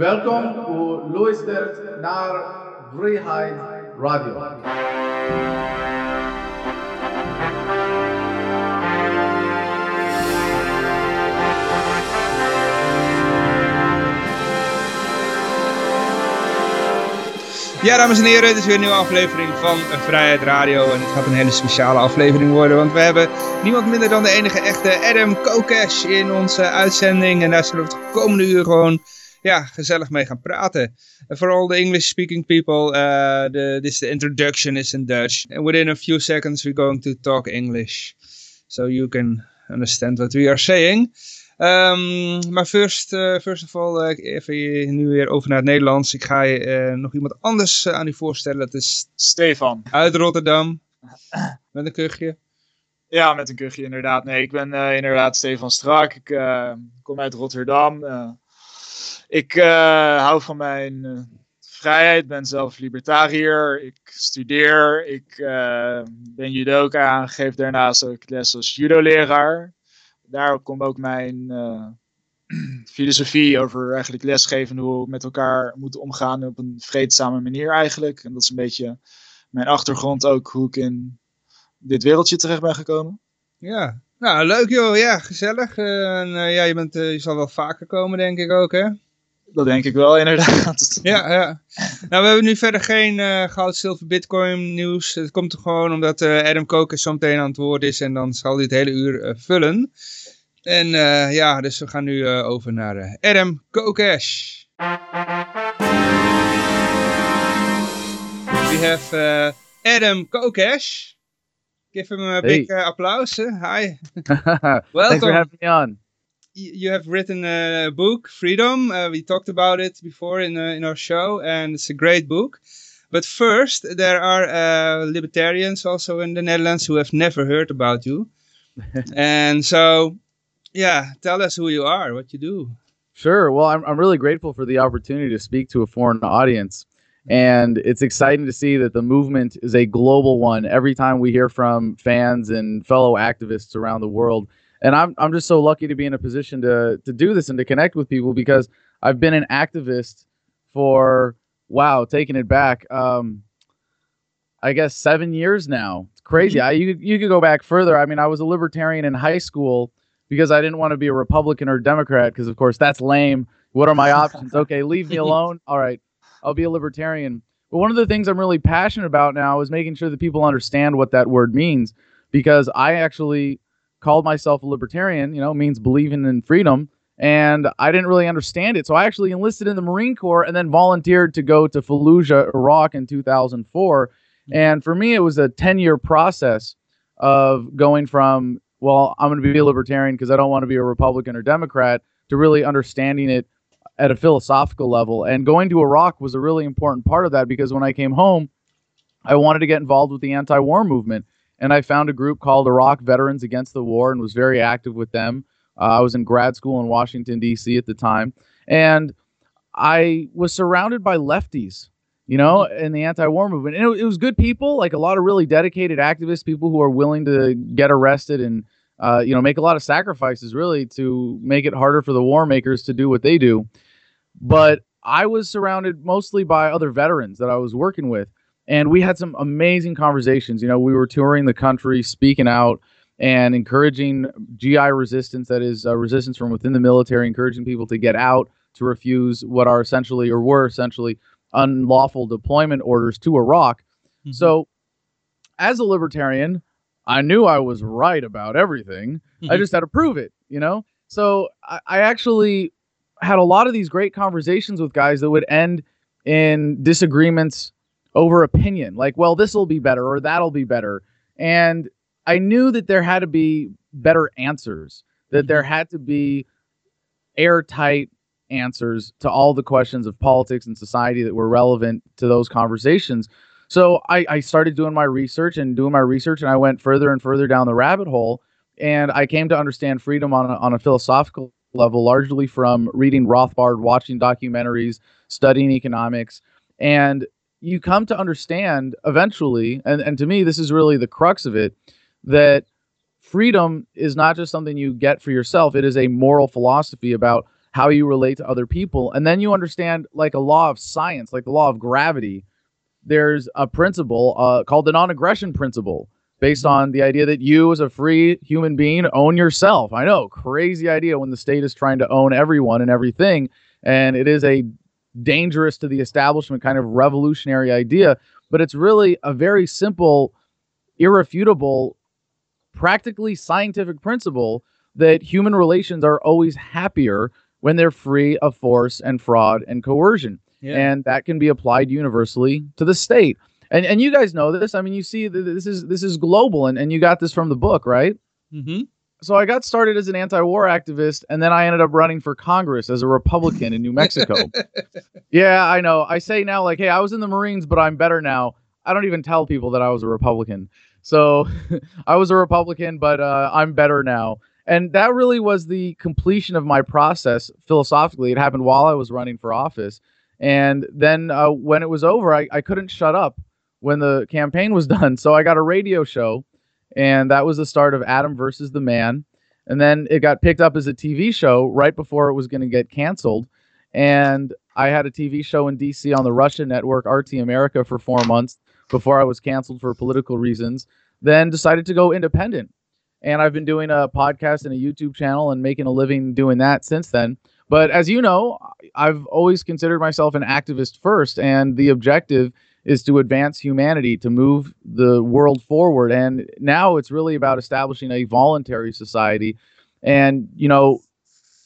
Welkom u luistert naar Vrijheid Radio. Ja, dames en heren, dit is weer een nieuwe aflevering van Vrijheid Radio. En het gaat een hele speciale aflevering worden, want we hebben niemand minder dan de enige echte Adam Kokesh in onze uitzending. En daar zullen we het komende uur gewoon ja, gezellig mee gaan praten. En for all the English-speaking people, uh, the, this the introduction is in Dutch. And within a few seconds we're going to talk English. So you can understand what we are saying. Um, maar first, uh, first of all, uh, even nu weer over naar het Nederlands. Ik ga je nog iemand anders aan u voorstellen. Dat is Stefan. Uit Rotterdam. Met een kuchje. Ja, met een kuchje inderdaad. Nee, ik ben inderdaad Stefan Strak. Ik kom uit Rotterdam. Ik hou van mijn vrijheid. Ben zelf libertariër. Ik studeer. Ik ben judoka. Geef daarnaast ook les als judo-leraar daar komt ook mijn uh, filosofie over eigenlijk lesgeven, hoe we met elkaar moeten omgaan op een vreedzame manier eigenlijk. En dat is een beetje mijn achtergrond ook, hoe ik in dit wereldje terecht ben gekomen. Ja, nou leuk joh, ja, gezellig. Uh, en, uh, ja, je, bent, je zal wel vaker komen denk ik ook hè? Dat denk ik wel, inderdaad. Ja, ja. Nou, we hebben nu verder geen uh, goud, zilver, bitcoin nieuws. Het komt er gewoon omdat uh, Adam Koker zo meteen aan het woord is en dan zal hij het hele uur uh, vullen. En uh, ja, dus we gaan nu uh, over naar uh, Adam Kokesh. We have Adam Kokesh. Give him a hey. big applause. Hi. Welcome. Thanks for having me on. You have written a book, Freedom. Uh, we talked about it before in, uh, in our show, and it's a great book. But first, there are uh, libertarians also in the Netherlands who have never heard about you. and so yeah, tell us who you are, what you do. Sure. Well, I'm, I'm really grateful for the opportunity to speak to a foreign audience. And it's exciting to see that the movement is a global one every time we hear from fans and fellow activists around the world. And I'm, I'm just so lucky to be in a position to, to do this and to connect with people because I've been an activist for, wow, taking it back, um, I guess seven years now. It's crazy. I, you, you could go back further. I mean, I was a libertarian in high school because I didn't want to be a Republican or Democrat because, of course, that's lame. What are my options? Okay, leave me alone. All right, I'll be a libertarian. But one of the things I'm really passionate about now is making sure that people understand what that word means because I actually called myself a libertarian, you know, means believing in freedom. And I didn't really understand it. So I actually enlisted in the Marine Corps and then volunteered to go to Fallujah, Iraq in 2004. Mm-hmm. And for me, it was a 10 year process of going from well, I'm going to be a libertarian because I don't want to be a Republican or Democrat, to really understanding it at a philosophical level. And going to Iraq was a really important part of that because when I came home, I wanted to get involved with the anti war movement. And I found a group called Iraq Veterans Against the War and was very active with them. Uh, I was in grad school in Washington, D.C. at the time. And I was surrounded by lefties you know, in the anti-war movement. And it, it, was good people, like a lot of really dedicated activists, people who are willing to get arrested and, uh, you know, make a lot of sacrifices really to make it harder for the war makers to do what they do. But I was surrounded mostly by other veterans that I was working with. And we had some amazing conversations. You know, we were touring the country, speaking out and encouraging GI resistance, that is, uh, resistance from within the military, encouraging people to get out to refuse what are essentially or were essentially unlawful deployment orders to Iraq. Mm-hmm. So, as a libertarian, I knew I was right about everything. Mm-hmm. I just had to prove it, you know? So, I, I actually had a lot of these great conversations with guys that would end in disagreements over opinion, like, well, this will be better or that'll be better. And I knew that there had to be better answers, that there had to be airtight answers to all the questions of politics and society that were relevant to those conversations. So I, I started doing my research and doing my research, and I went further and further down the rabbit hole. And I came to understand freedom on a, on a philosophical level, largely from reading Rothbard, watching documentaries, studying economics. And you come to understand eventually, and, and to me, this is really the crux of it, that freedom is not just something you get for yourself, it is a moral philosophy about how you relate to other people. And then you understand like a law of science, like the law of gravity. There's a principle uh, called the non aggression principle based on the idea that you, as a free human being, own yourself. I know, crazy idea when the state is trying to own everyone and everything. And it is a dangerous to the establishment kind of revolutionary idea. But it's really a very simple, irrefutable, practically scientific principle that human relations are always happier when they're free of force and fraud and coercion. Yeah. And that can be applied universally to the state. And and you guys know this. I mean, you see that this is this is global and, and you got this from the book, right? hmm So I got started as an anti-war activist and then I ended up running for Congress as a Republican in New Mexico. yeah, I know. I say now like, "Hey, I was in the Marines, but I'm better now." I don't even tell people that I was a Republican. So I was a Republican, but uh, I'm better now. And that really was the completion of my process philosophically. It happened while I was running for office. And then uh, when it was over, I, I couldn't shut up when the campaign was done. So I got a radio show, and that was the start of Adam versus the Man. And then it got picked up as a TV show right before it was going to get canceled. And I had a TV show in DC on the Russian network, RT America, for four months before I was canceled for political reasons. Then decided to go independent. And I've been doing a podcast and a YouTube channel and making a living doing that since then. But as you know, I've always considered myself an activist first, and the objective is to advance humanity, to move the world forward. And now it's really about establishing a voluntary society. And, you know,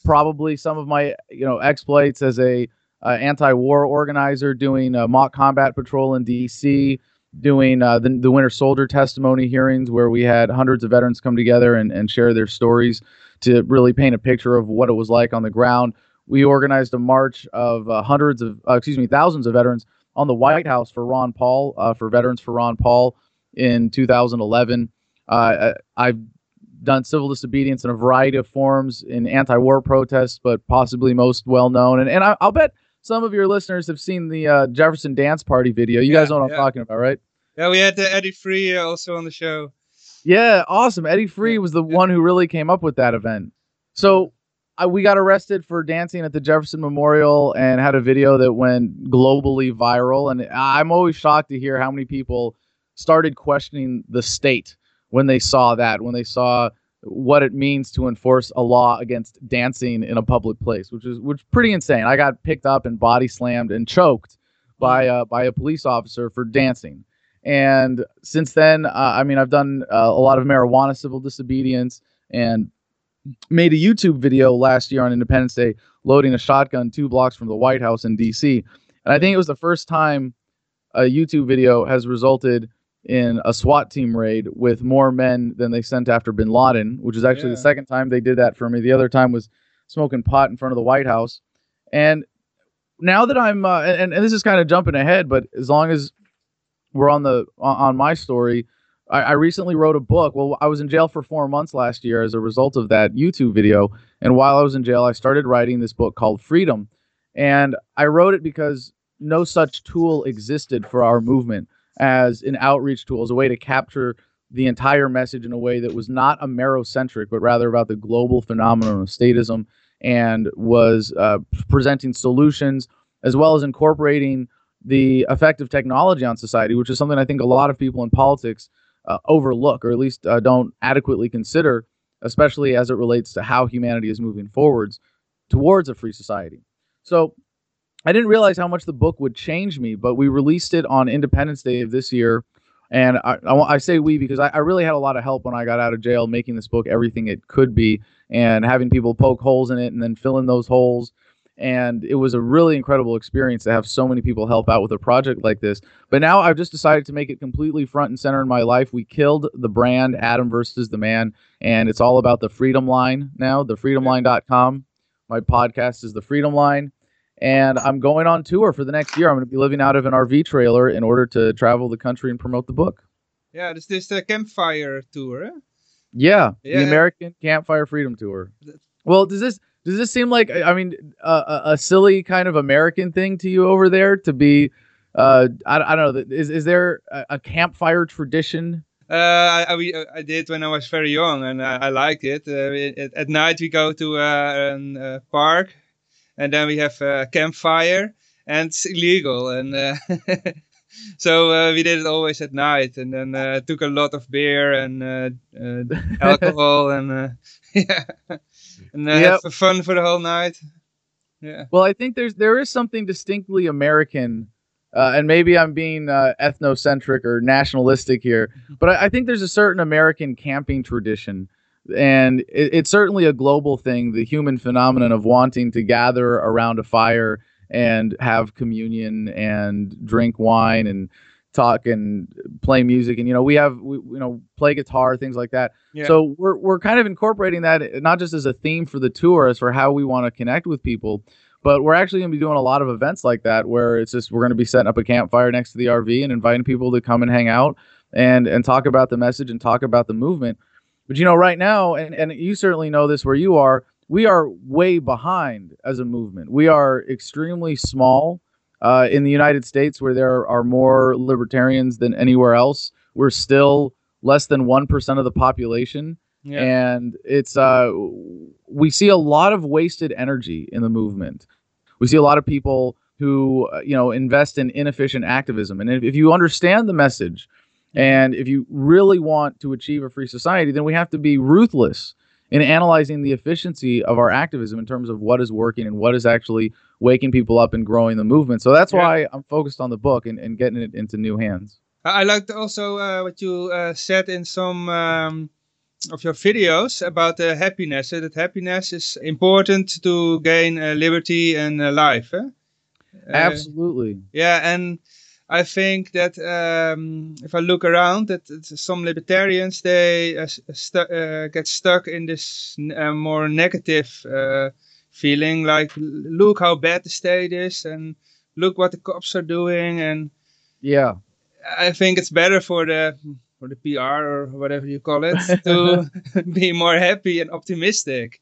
probably some of my, you know, exploits as a uh, anti-war organizer doing a mock combat patrol in DC, doing uh, the, the Winter Soldier testimony hearings where we had hundreds of veterans come together and, and share their stories to really paint a picture of what it was like on the ground. We organized a march of uh, hundreds of, uh, excuse me, thousands of veterans on the White House for Ron Paul, uh, for Veterans for Ron Paul in 2011. Uh, I've done civil disobedience in a variety of forms in anti-war protests, but possibly most well known. And, and I, will bet some of your listeners have seen the uh, Jefferson Dance Party video. You Yeah, guys know what I'm talking about, right? Yeah, we had uh, Eddie Free uh, also on the show. Yeah, awesome. Eddie Free was the one who really came up with that event. So I, we got arrested for dancing at the Jefferson Memorial and had a video that went globally viral. And I'm always shocked to hear how many people started questioning the state when they saw that, when they saw what it means to enforce a law against dancing in a public place, which is which is pretty insane. I got picked up and body slammed and choked by uh, by a police officer for dancing. And since then, uh, I mean, I've done uh, a lot of marijuana civil disobedience and made a YouTube video last year on Independence Day loading a shotgun two blocks from the White House in DC. And I think it was the first time a YouTube video has resulted in a SWAT team raid with more men than they sent after bin Laden, which is actually Yeah. the second time they did that for me. The other time was smoking pot in front of the White House. And now that I'm, uh, and, and this is kind of jumping ahead, but as long as we're on the on, on my story, I, I recently wrote a book. Well, I was in jail for four months last year as a result of that YouTube video. And while I was in jail, I started writing this book called Freedom. And I wrote it because no such tool existed for our movement as an outreach tool, as a way to capture the entire message in a way that was not Amerocentric, but rather about the global phenomenon of statism and was uh, presenting solutions as well as incorporating the effect of technology on society, which is something I think a lot of people in politics uh, overlook or at least uh, don't adequately consider, especially as it relates to how humanity is moving forwards towards a free society. So I didn't realize how much the book would change me, but we released it on Independence Day of this year. And I, I, I say we because I, I really had a lot of help when I got out of jail making this book everything it could be and having people poke holes in it and then fill in those holes. And it was a really incredible experience to have so many people help out with a project like this. But now I've just decided to make it completely front and center in my life. We killed the brand Adam versus the man, and it's all about the Freedom Line now, thefreedomline.com. My podcast is The Freedom Line. And I'm going on tour for the next year. I'm going to be living out of an RV trailer in order to travel the country and promote the book. Yeah, this is the campfire tour. Huh? Yeah, Yeah. the American Campfire Freedom Tour. Well, does this does this seem like I mean a, a, silly kind of American thing to you over there to be? Uh, I, I don't know. Is is there a, a campfire tradition? Uh, I, I, we, I did when I was very young, and I, I liked it. Uh, we- at, at night we go to uh, a uh, park, and then we have a campfire, and it's illegal, and uh, so uh, we did it always at night, and then uh, took a lot of beer and uh, uh, alcohol, and uh, yeah, and uh, Yep. have fun for the whole night. Yeah, Well, I think there's there is something distinctly American, uh, and maybe I'm being uh, ethnocentric or nationalistic here, but I, I think there's a certain American camping tradition, and it, it's certainly a global thing. The human phenomenon of wanting to gather around a fire and have communion and drink wine and talk and play music, and you know we have we, you know play guitar things like that. yeah, So we're we're kind of incorporating that not just as a theme for the tour, as for how we want to connect with people, but we're actually going to be doing a lot of events like that where it's just we're going to be setting up a campfire next to the RV and inviting people to come and hang out and and talk about the message and talk about the movement. But you know, right now, and and you certainly know this where you are, we are way behind as a movement. We are extremely small. Uh, in the United States, where there are more libertarians than anywhere else, we're still less than 1% of the population. Yeah, and it's uh we see a lot of wasted energy in the movement. We see a lot of people who uh, you know invest in inefficient activism. And if, if you understand the message and if you really want to achieve a free society then we have to be ruthless in analyzing the efficiency of our activism in terms of what is working and what is actually waking people up and growing the movement so that's Yeah. why i'm focused on the book and, and getting it into new hands I liked also uh, what you uh, said in some um, of your videos about uh, happiness. uh, that happiness is important to gain uh, liberty and uh, life. eh? Uh, absolutely Yeah, and I think that um, if I look around, that that some libertarians they uh, stu- uh, get stuck in this n- uh, more negative uh, feeling, like look how bad the state is, and look what the cops are doing, and yeah I think it's better for the for the PR or whatever you call it to be more happy and optimistic.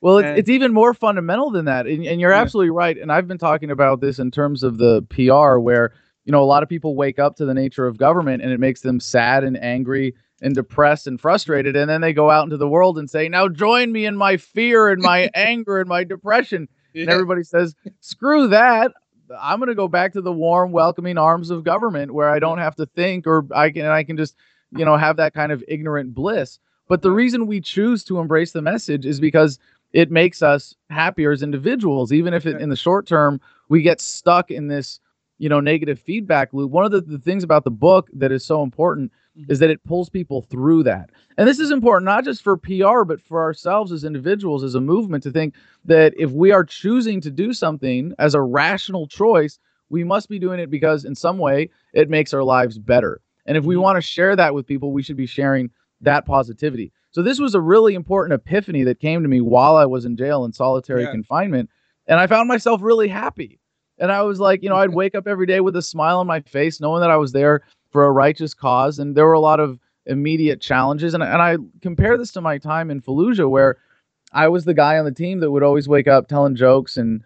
Well, it's, it's even more fundamental than that. And, and you're Yeah. absolutely right. And I've been talking about this in terms of the PR, where, you know, a lot of people wake up to the nature of government and it makes them sad and angry and depressed and frustrated. And then they go out into the world and say, now join me in my fear and my anger and my depression. And everybody says, screw that. I'm going to go back to the warm, welcoming arms of government where I don't have to think or I can, I can just, you know, have that kind of ignorant bliss. But the reason we choose to embrace the message is because it makes us happier as individuals, even if it, in the short term we get stuck in this, you know, negative feedback loop. One of the, the things about the book that is so important mm-hmm. is that it pulls people through that. And this is important not just for PR, but for ourselves as individuals, as a movement, to think that if we are choosing to do something as a rational choice, we must be doing it because in some way it makes our lives better. And if we mm-hmm. want to share that with people, we should be sharing that positivity. So this was a really important epiphany that came to me while I was in jail in solitary Yeah. confinement, and I found myself really happy. And I was like, you know, I'd wake up every day with a smile on my face, knowing that I was there for a righteous cause. And there were a lot of immediate challenges. And, and I compare this to my time in Fallujah, where I was the guy on the team that would always wake up telling jokes and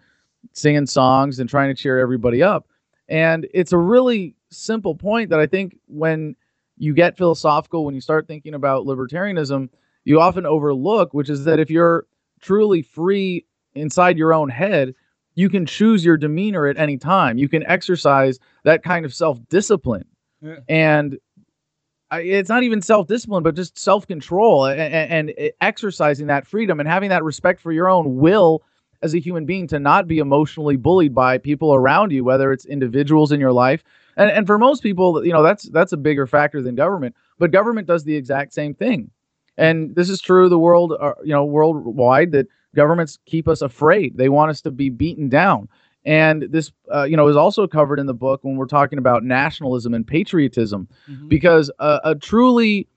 singing songs and trying to cheer everybody up. And it's a really simple point that I think when you get philosophical, when you start thinking about libertarianism, you often overlook, which is that if you're truly free inside your own head, you can choose your demeanor at any time. You can exercise that kind of self discipline. Yeah. And I, it's not even self discipline, but just self control and, and, and exercising that freedom and having that respect for your own will as a human being to not be emotionally bullied by people around you, whether it's individuals in your life. And, and for most people, you know, that's that's a bigger factor than government. But government does the exact same thing. And this is true the world, uh, you know, worldwide that governments keep us afraid. They want us to be beaten down. And this, uh, you know, is also covered in the book when we're talking about nationalism and patriotism, Mhm. because a, a truly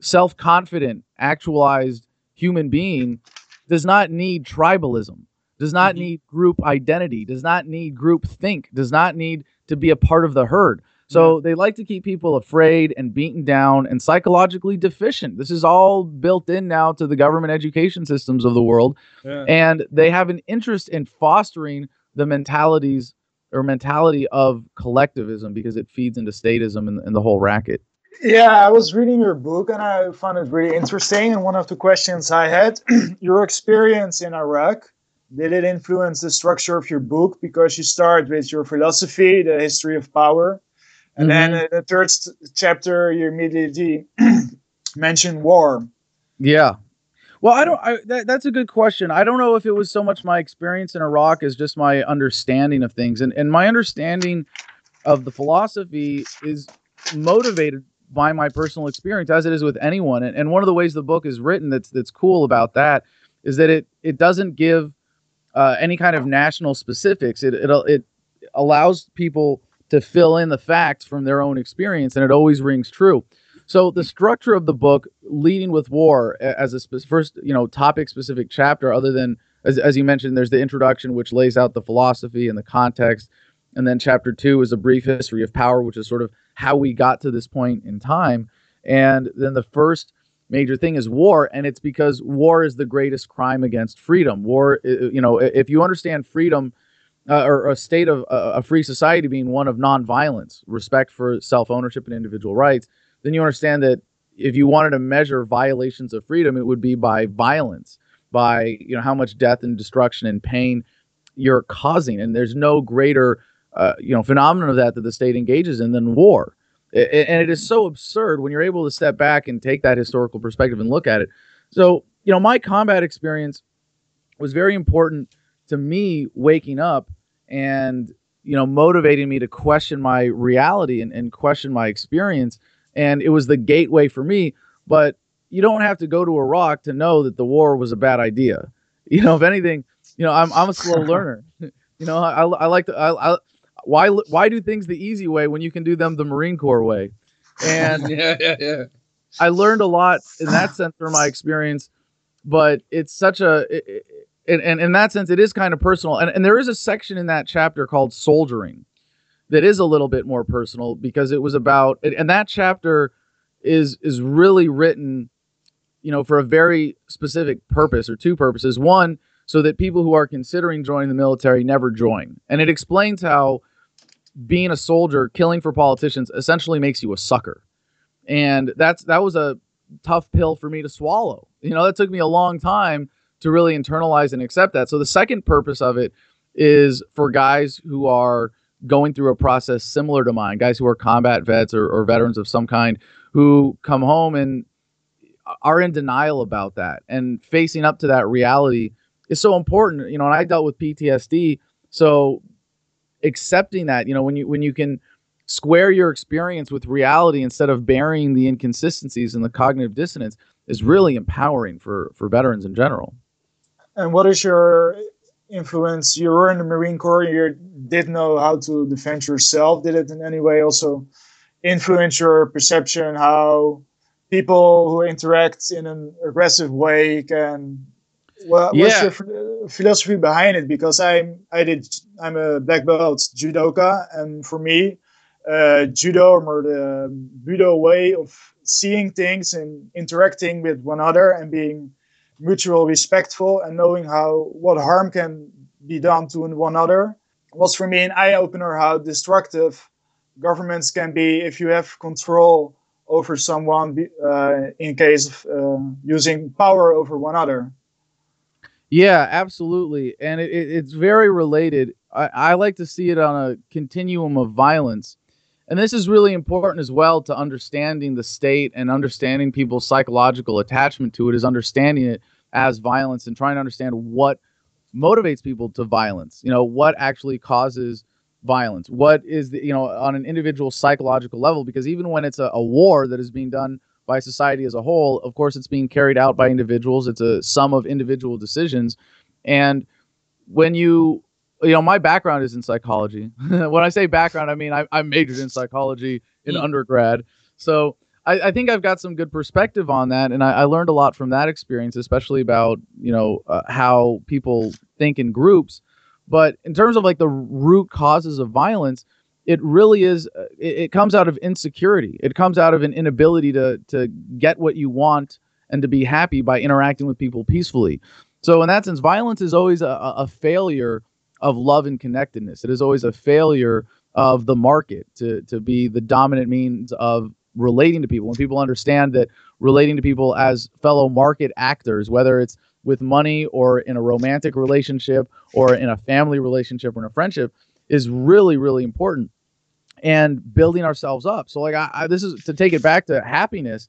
self-confident, actualized human being does not need tribalism, does not Mhm. need group identity, does not need group think, does not need to be a part of the herd. So they like to keep people afraid and beaten down and psychologically deficient. This is all built in now to the government education systems of the world Yeah. and they have an interest in fostering the mentalities or mentality of collectivism because it feeds into statism and, and the whole racket. Yeah, I was reading your book and I found it really interesting. And one of the questions I had, your experience in Iraq, did it influence the structure of your book because you start with your philosophy, the history of power, and then Mhm. in the third st- chapter you immediately mention war. Yeah. Well, I don't. I, that, that's a good question. I don't know if it was so much my experience in Iraq as just my understanding of things, and and my understanding of the philosophy is motivated by my personal experience, as it is with anyone. And, and one of the ways the book is written that's that's cool about that is that it it doesn't give uh, any kind of national specifics. It it it allows people to fill in the facts from their own experience, and it always rings true. So the structure of the book, leading with war as a spe- first, you know, topic specific chapter, other than as, as you mentioned, there's the introduction which lays out the philosophy and the context, and then chapter two is a brief history of power, which is sort of how we got to this point in time, and then the first major thing is war, and it's because war is the greatest crime against freedom. War, you know, if you understand freedom. Uh, or a state of uh, a free society being one of nonviolence, respect for self ownership and individual rights, then you understand that if you wanted to measure violations of freedom, it would be by violence, by you know how much death and destruction and pain you're causing, and there's no greater uh, you know phenomenon of that that the state engages in than war. And it is so absurd when you're able to step back and take that historical perspective and look at it. So you know my combat experience was very important to me waking up and you know motivating me to question my reality and, and question my experience and it was the gateway for me. But you don't have to go to Iraq to know that the war was a bad idea. You know, if anything, you know, I'm I'm a slow learner. You know, I, I like to I, I why why do things the easy way when you can do them the Marine Corps way? And yeah, yeah, yeah. I learned a lot in that sense from my experience, but it's such a it- and, and in that sense it is kind of personal. And, and there is a section in that chapter called soldiering that is a little bit more personal because it was about and- and that chapter is is really written you know for a very specific purpose or two purposes. One so that people who are considering joining the military never join. And it explains how being a soldier killing for politicians essentially makes you a sucker. And that's that was a tough pill for me to swallow. You know that took me a long time to really internalize and accept that. So the second purpose of it is for guys who are going through a process similar to mine guys who are combat vets or, or veterans of some kind who come home and are in denial about that. And facing up to that reality is so important you know and i dealt with ptsd so accepting that you know when you when you can square your experience with reality instead of burying the inconsistencies and the cognitive dissonance is really empowering for for veterans in general And what is your influence? You were in the Marine Corps. You did know how to defend yourself. Did it in any way also influence your perception how people who interact in an aggressive way can? What, What's your ph- philosophy behind it? Because I'm I did I'm a black belt judoka, and for me, uh, judo or the budo way of seeing things and interacting with one another and being mutual respectful and knowing how what harm can be done to one another was for me an eye opener how destructive governments can be if you have control over someone uh, in case of uh, using power over one another. Yeah, absolutely, and it, it, it's very related. I, I like to see it on a continuum of violence, and this is really important as well to understanding the state and understanding people's psychological attachment to it. Is understanding it as violence and trying to understand what motivates people to violence. You know, what actually causes violence? What is the you know on an individual psychological level? Because even when it's a, a war that is being done by society as a whole. Of course, it's being carried out by individuals. It's a sum of individual decisions. And when you, you know, my background is in psychology. when I say background, I mean I, I majored in psychology in Mm. undergrad. So I, I think I've got some good perspective on that, and I, I learned a lot from that experience, especially about you know uh, how people think in groups. But in terms of like the root causes of violence, it really is uh, it, it comes out of insecurity it comes out of an inability to to get what you want and to be happy by interacting with people peacefully so in that sense violence is always a a failure of love and connectedness. It is always a failure of the market to to be the dominant means of relating to people. When people understand that relating to people as fellow market actors whether it's with money or in a romantic relationship or in a family relationship or in a friendship is really really important. And building ourselves up. So like I, I this is to take it back to happiness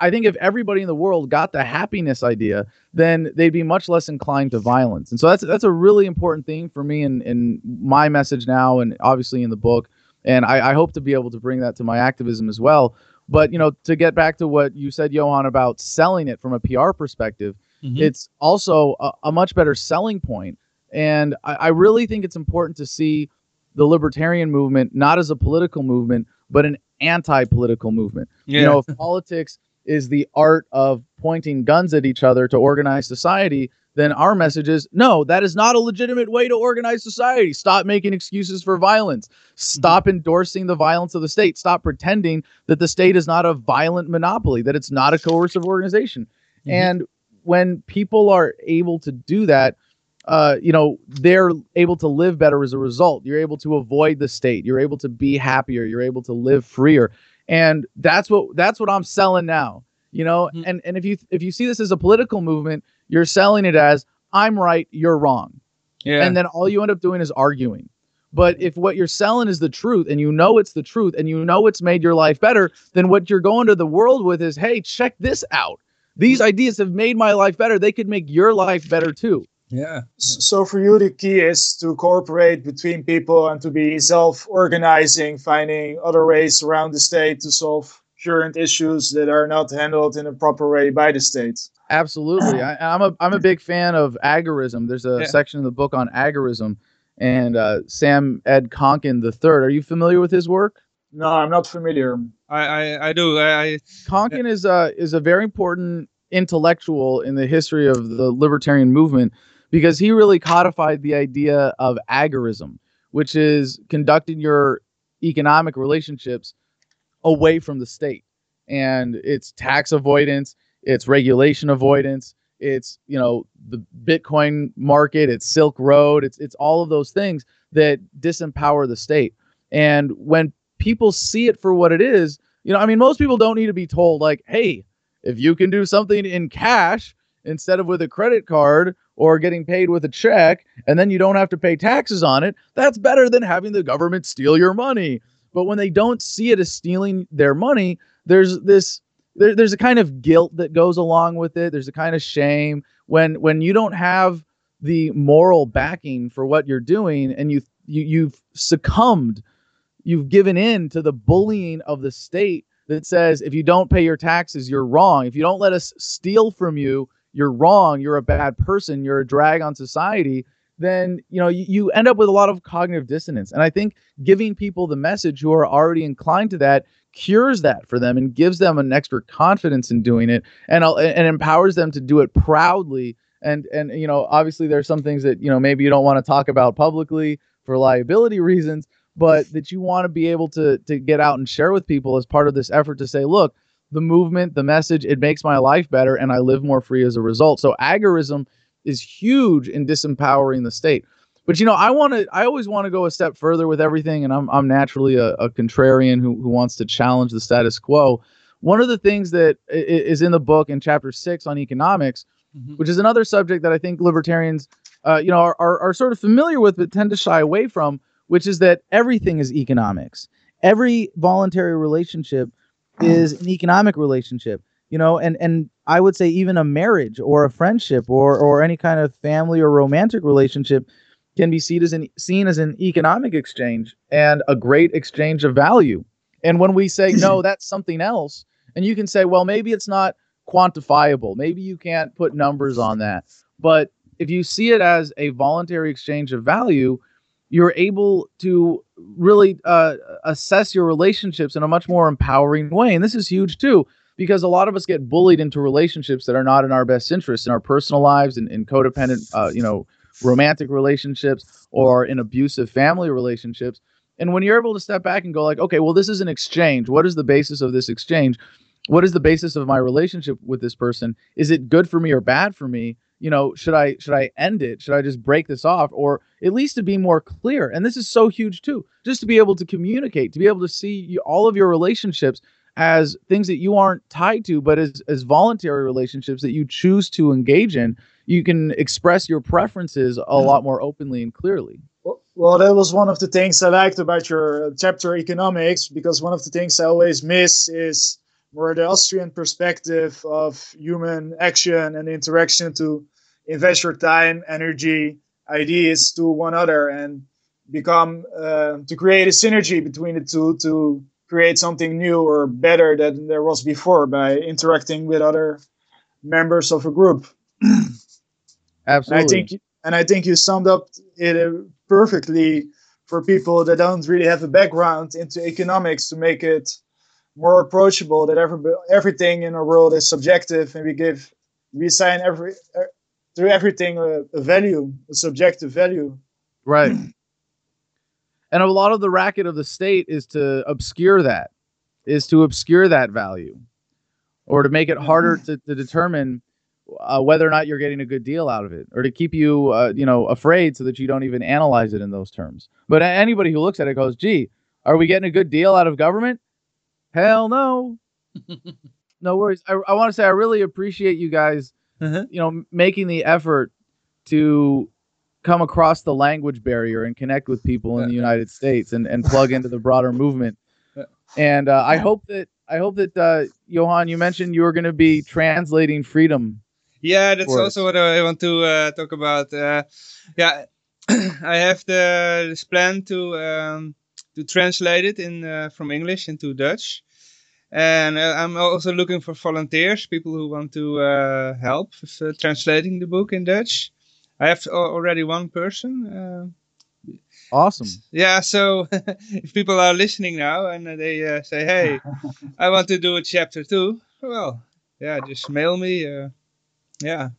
I- think if everybody in the world got the happiness idea, then they'd be much less inclined to violence. And so that's that's a really important thing for me in, in my message now and obviously in the book. And I, I hope to be able to bring that to my activism as well. But you know, to get back to what you said, Johan, about selling it from a PR perspective, Mhm. it's also a, a much better selling point. And I, I really think it's important to see the libertarian movement not as a political movement, but an anti-political movement. yeah. You know, if politics is the art of pointing guns at each other to organize society, then our message is no, that is not a legitimate way to organize society. Stop making excuses for violence. Stop endorsing the violence of the state. Stop pretending that the state is not a violent monopoly, that it's not a coercive organization. Mhm. And when people are able to do that, uh, you know, they're able to live better as a result. You're able to avoid the state. You're able to be happier. You're able to live freer and that's what that's what I'm selling now. You know, Mhm. and and if you if you see this as a political movement, you're selling it as I'm right, you're wrong, yeah. and then all you end up doing is arguing. But if what you're selling is the truth, and you know it's the truth, and you know it's made your life better, then what you're going to the world with is, hey, check this out. These ideas have made my life better. They could make your life better too. Yeah. So for you, the key is to cooperate between people and to be self-organizing, finding other ways around the state to solve current issues that are not handled in a proper way by the state. Absolutely. I, I'm a I'm a big fan of agorism. There's a Yeah. section in the book on agorism, and uh, Sam Ed Konkin the third. Are you familiar with his work? No, I'm not familiar. I, I, I do. I, I Konkin is a is a very important intellectual in the history of the libertarian movement because he really codified the idea of agorism, which is conducting your economic relationships away from the state. And it's tax avoidance, it's regulation avoidance, it's you know the Bitcoin market, it's Silk Road, it's it's all of those things that disempower the state. And when people see it for what it is, you know, I mean, most people don't need to be told like, hey, if you can do something in cash instead of with a credit card or getting paid with a check, and then you don't have to pay taxes on it, that's better than having the government steal your money. But when they don't see it as stealing their money, there's this there, there's a kind of guilt that goes along with it. There's a kind of shame when when you don't have the moral backing for what you're doing and you you you've succumbed you've given in to the bullying of the state that says if you don't pay your taxes you're wrong if you don't let us steal from you you're wrong you're a bad person you're a drag on society then you know you, you end up with a lot of cognitive dissonance. And i think giving people the message who are already inclined to that cures that for them and gives them an extra confidence in doing it and and empowers them to do it proudly. And and you know obviously there's some things that you know maybe you don't want to talk about publicly for liability reasons but that you want to be able to to get out and share with people as part of this effort to say look the movement the message it makes my life better and i live more free as a result. So agorism is huge in disempowering the state. But you know i want to i always want to go a step further with everything and i'm, I'm naturally a, a contrarian who, who wants to challenge the status quo. One of the things that is in the book in chapter six on economics Mhm. which is another subject that i think libertarians uh, you know are, are, are sort of familiar with but tend to shy away from which is that everything is economics. Every voluntary relationship is an economic relationship you know and and i would say even a marriage or a friendship or or any kind of family or romantic relationship can be seen as an seen as an economic exchange and a great exchange of value. And when we say no that's something else and you can say well maybe it's not quantifiable. Maybe you can't put numbers on that. But if you see it as a voluntary exchange of value you're able to really uh, assess your relationships in a much more empowering way. And this is huge too, because a lot of us get bullied into relationships that are not in our best interest in our personal lives and in codependent, uh, you know, romantic relationships or in abusive family relationships. And when you're able to step back and go like, okay, well, this is an exchange. What is the basis of this exchange? What is the basis of my relationship with this person? Is it good for me or bad for me? You know should i should i end it? Should i just break this off? Or at least to be more clear and this is so huge too just to be able to communicate to be able to see you, all of your relationships as things that you aren't tied to but as as voluntary relationships that you choose to engage in you can express your preferences a lot more openly and clearly. Well- Well, that was one of the things I liked about your uh, chapter economics, because one of the things I always miss is more the Austrian perspective of human action and interaction to invest your time, energy, ideas to one another and become uh, to create a synergy between the two to create something new or better than there was before by interacting with other members of a group. Absolutely. And I think, and I think you summed up it uh, perfectly for people that don't really have a background into economics to make it more approachable. That every, everything in our world is subjective, and we give we assign every uh, to everything a, a value, a subjective value. Right. and a lot of the racket of the state is to obscure that, is to obscure that value, or to make it harder to, to determine uh, whether or not you're getting a good deal out of it, or to keep you, uh, you know, afraid so that you don't even analyze it in those terms. But anybody who looks at it goes, "Gee, are we getting a good deal out of government?" Hell no. no worries. I, I want to say I really appreciate you guys, Uh-huh. you know, making the effort to come across the language barrier and connect with people in the United States and, and plug into the broader movement. And uh, I hope that I hope that uh, Johan, you mentioned you were going to be translating freedom. Yeah, that's also what I want to uh, talk about. Uh, yeah, I have the this plan to um, to translate it in uh, from English into Dutch, and uh, I'm also looking for volunteers, people who want to uh, help with translating the book in Dutch. I have already one person. Awesome. yeah, so if people are listening now and they uh, say, "Hey, I want to do a chapter two," well, yeah, just mail me. Uh, yeah.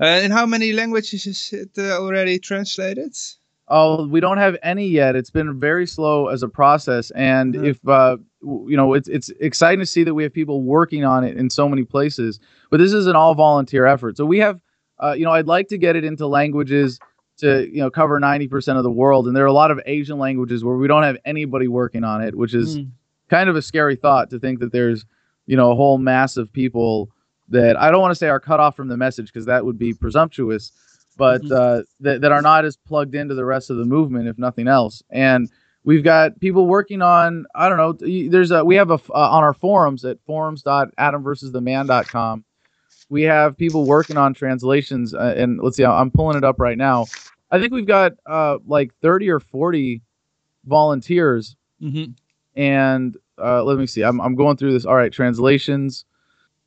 Uh, in how many languages is it uh, already translated? Oh, we don't have any yet. It's been very slow as a process, and Yeah. if uh, you know, it's it's exciting to see that we have people working on it in so many places. But this is an all volunteer effort. So we have, uh, you know, I'd like to get it into languages to you know cover ninety percent of the world, and there are a lot of Asian languages where we don't have anybody working on it, which is Mm. kind of a scary thought to think that there's you know a whole mass of people that I don't want to say are cut off from the message because that would be presumptuous, but Mhm. uh, that that are not as plugged into the rest of the movement, if nothing else. And we've got people working on I don't know. There's a we have a, uh, on our forums at forums.adamversustheman.com. We have people working on translations, uh, and let's see, I'm pulling it up right now. I think we've got uh, like 30 or 40 volunteers Mhm. and uh, let me see. I'm, I'm going through this. All right, translations.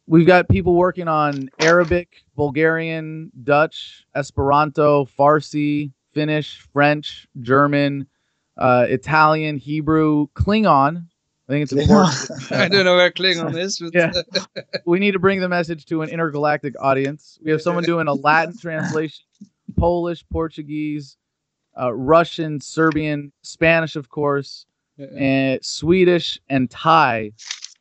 We've got people working on Arabic, Bulgarian, Dutch, Esperanto, Farsi, Finnish, French, German, uh, Italian, Hebrew, Klingon. I think it's important. I don't know where Klingon is, but Yeah. we need to bring the message to an intergalactic audience. We have someone doing a Latin translation, Polish, Portuguese, uh, Russian, Serbian, Spanish, of course, uh, and Swedish and Thai.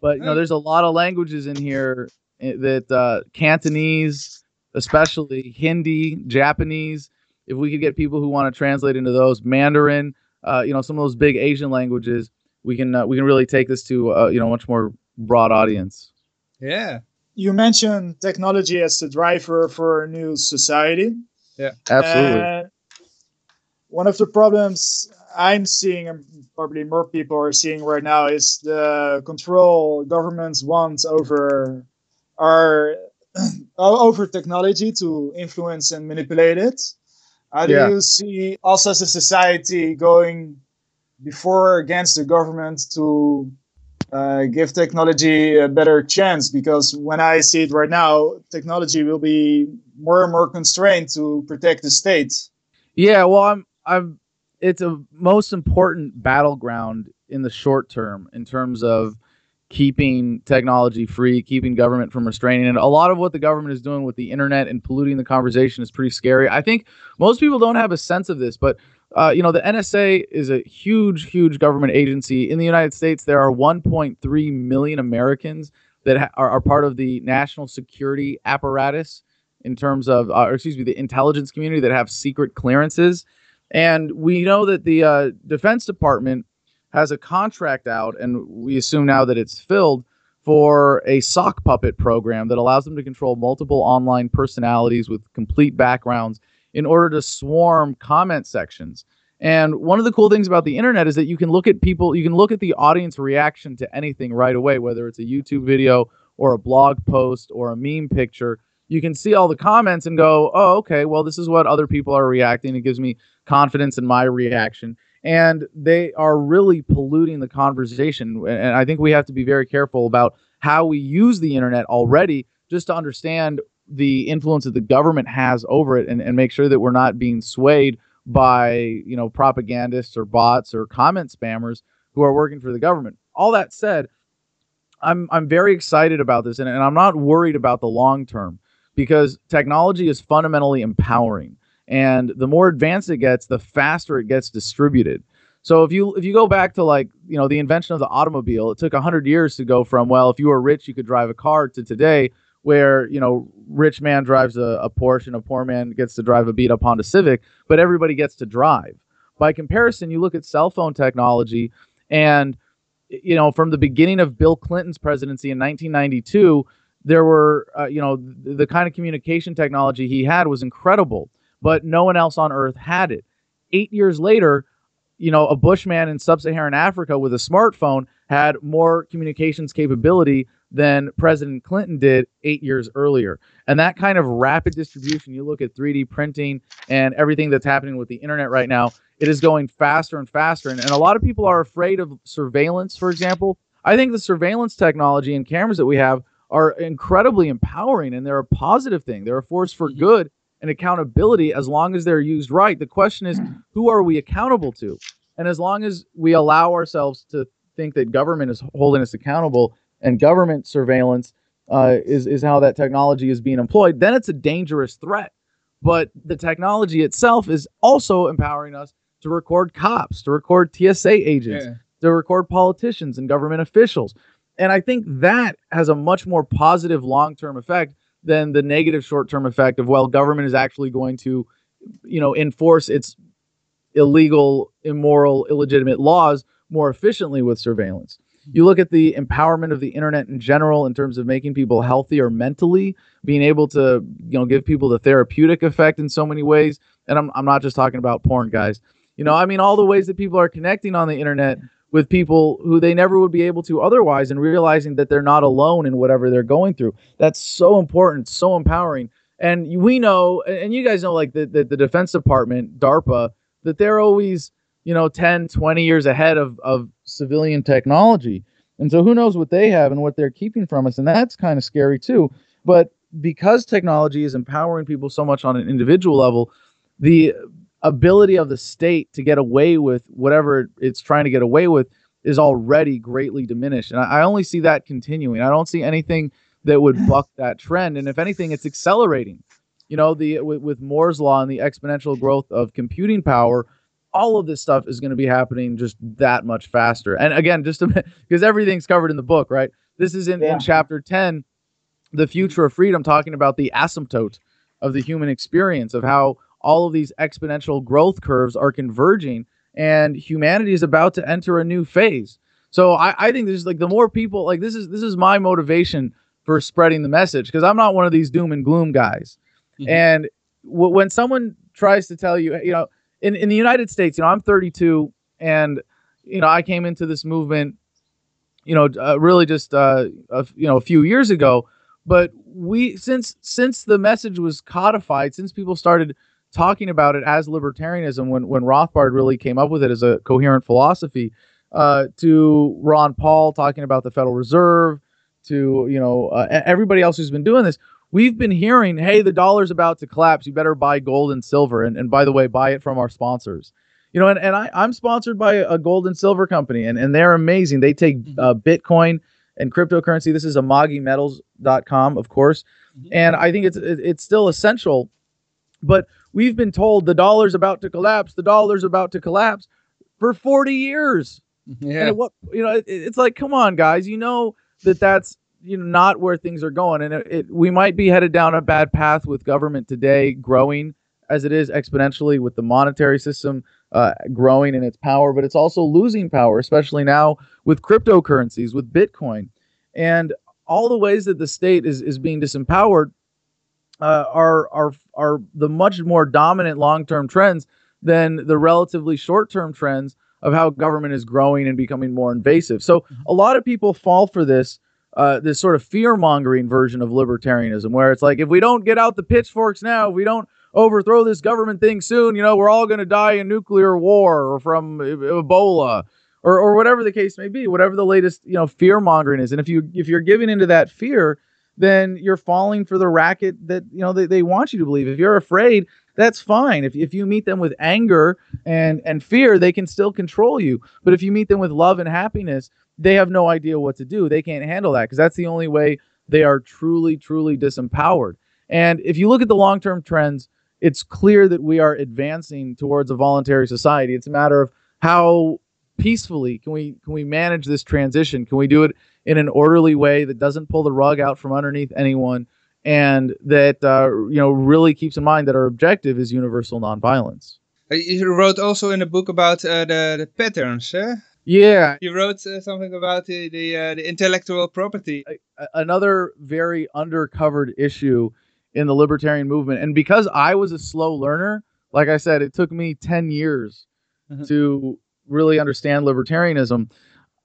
But you know, there's a lot of languages in here eh, that uh, Cantonese, especially Hindi, Japanese. If we could get people who want to translate into those, Mandarin, uh, you know, some of those big Asian languages, we can uh, we can really take this to uh, you know much more broad audience. yeah. You mentioned technology as the driver for a new society. Yeah, absolutely. Uh, one of the problems I'm seeing, and probably more people are seeing right now, is the control governments want over our over technology to influence and manipulate it. How do Yeah. you see us as a society going before or against the government to uh, give technology a better chance? Because when I see it right now, technology will be more and more constrained to protect the state. Yeah, well, I'm I'm it's a most important battleground in the short term in terms of keeping technology free, keeping government from restraining it. A lot of what the government is doing with the internet and polluting the conversation is pretty scary. I think most people don't have a sense of this, but uh, you know, the NSA is a huge, huge government agency in the United States. There are 1.3 million Americans that ha- are, are part of the national security apparatus in terms of, uh, or excuse me, the intelligence community that have secret clearances. And we know that the uh, Defense Department has a contract out, and we assume now that it's filled for a sock puppet program that allows them to control multiple online personalities with complete backgrounds in order to swarm comment sections. And one of the cool things about the internet is that you can look at people, you can look at the audience reaction to anything right away, whether it's a YouTube video or a blog post or a meme picture. You can see all the comments and go, oh, okay, well, this is what other people are reacting. It gives me confidence in my reaction. And they are really polluting the conversation. And I think we have to be very careful about how we use the internet already just to understand the influence that the government has over it and, and make sure that we're not being swayed by you know propagandists or bots or comment spammers who are working for the government. All that said, I'm I'm very excited about this and, and I'm not worried about the long term because technology is fundamentally empowering. And the more advanced it gets, the faster it gets distributed. So if you if you go back to like you know the invention of the automobile, it took hundred years to go from well, if you were rich, you could drive a car to today, where you know rich man drives a, a Porsche and a poor man gets to drive a beat up Honda Civic, but everybody gets to drive. By comparison, you look at cell phone technology, and you know from the beginning of Bill Clinton's presidency in 1992, there were uh, you know the, the kind of communication technology he had was incredible, but no one else on Earth had it. Eight years later, you know, a bushman in sub-Saharan Africa with a smartphone had more communications capability than President Clinton did eight years earlier. And that kind of rapid distribution, you look at 3D printing and everything that's happening with the internet right now, it is going faster and faster. And, and a lot of people are afraid of surveillance, for example. I think the surveillance technology and cameras that we have are incredibly empowering and they're a positive thing. They're a force for mm-hmm. good and accountability as long as they're used right. The question is, who are we accountable to? And as long as we allow ourselves to think that government is holding us accountable and government surveillance uh, is is how that technology is being employed, then it's a dangerous threat. But the technology itself is also empowering us to record cops, to record TSA agents, Yeah. to record politicians and government officials. And I think that has a much more positive long term effect than the negative short term effect of, well, government is actually going to, you know, enforce its illegal, immoral, illegitimate laws more efficiently with surveillance. Hmm. You look at the empowerment of the internet in general in terms of making people healthier mentally, being able to, you know, give people the therapeutic effect in so many ways. And I'm, I'm not just talking about porn, guys. You know, I mean, all the ways that people are connecting on the internet hmm. With people who they never would be able to otherwise and realizing that they're not alone in whatever they're going through. That's so important, so empowering. And we know, and you guys know, like the, the, the Defense Department, DARPA, that they're always, you know, 10, 20 years ahead of, of civilian technology. And so who knows what they have and what they're keeping from us. And that's kind of scary too. But because technology is empowering people so much on an individual level, the ability of the state to get away with whatever it's trying to get away with is already greatly diminished. And I, I only see that continuing. I don't see anything that would buck that trend. And if anything, it's accelerating. You know, the with, with Moore's law and the exponential growth of computing power, all of this stuff is going to be happening just that much faster. And again, just because everything's covered in the book, right? This is in, Yeah. in chapter 10, The Future of Freedom, talking about the asymptote of the human experience, of how all of these exponential growth curves are converging and humanity is about to enter a new phase. So I, I think this is like the more people like this is this is my motivation for spreading the message because I'm not one of these doom and gloom guys. Mhm. And w- when someone tries to tell you, you know, in, in the United States, you know, I'm 32 and you know I came into this movement, you know, uh, really just uh, a, you know a few years ago. But we since since the message was codified, since people started talking about it as libertarianism, when when Rothbard really came up with it as a coherent philosophy, uh, to Ron Paul talking about the Federal Reserve, to you know uh, everybody else who's been doing this, we've been hearing, hey, the dollar's about to collapse. You better buy gold and silver, and and by the way, buy it from our sponsors. You know, and, and I, I'm sponsored by a gold and silver company, and, and they're amazing. They take uh, Bitcoin and cryptocurrency. This is amagimetals.com, of course. And I think it's it's still essential. But we've been told the dollar's about to collapse, the dollar's about to collapse for 40 years. Yeah. at what you know, it, it's like, come on, guys, you know that that's you know not where things are going, and it, it we might be headed down a bad path with government today growing as it is exponentially with the monetary system uh, growing in its power, but it's also losing power, especially now with cryptocurrencies, with Bitcoin. and all the ways that the state is is being disempowered uh, are are are the much more dominant long term trends than the relatively short term trends of how government is growing and becoming more invasive. So a lot of people fall for this uh, this sort of fear mongering version of libertarianism, where it's like if we don't get out the pitchforks now, if we don't overthrow this government thing soon, you know, we're all going to die in nuclear war or from Ebola or, or whatever the case may be, whatever the latest, you know, fear mongering is. And if you if you're giving into that fear, then you're falling for the racket that, you know, they, they want you to believe. If you're afraid, that's fine. If, if you meet them with anger and, and fear, they can still control you. But if you meet them with love and happiness, they have no idea what to do. They can't handle that because that's the only way they are truly, truly disempowered. And if you look at the long term trends, it's clear that we are advancing towards a voluntary society. It's a matter of how peacefully can we can we manage this transition? Can we do it in an orderly way that doesn't pull the rug out from underneath anyone, and that uh, you know really keeps in mind that our objective is universal nonviolence. Uh, you wrote also in a book about uh, the the patterns, eh? Yeah, you wrote uh, something about the the, uh, the intellectual property. Another very undercovered issue in the libertarian movement, and because I was a slow learner, like I said, it took me ten years mm-hmm. to really understand libertarianism.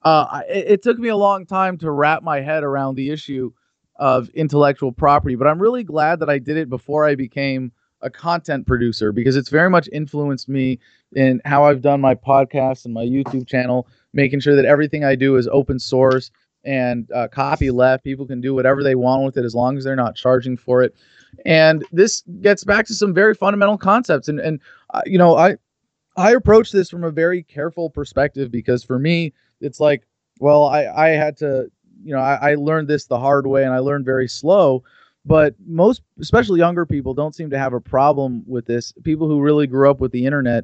Uh, it, it took me a long time to wrap my head around the issue of intellectual property, but I'm really glad that I did it before I became a content producer because it's very much influenced me in how I've done my podcast and my YouTube channel, making sure that everything I do is open source and uh, copy left. People can do whatever they want with it as long as they're not charging for it. And this gets back to some very fundamental concepts. And and uh, you know, I I approach this from a very careful perspective because for me, it's like, well, I I had to, you know, I, I learned this the hard way and I learned very slow. But most, especially younger people, don't seem to have a problem with this. People who really grew up with the internet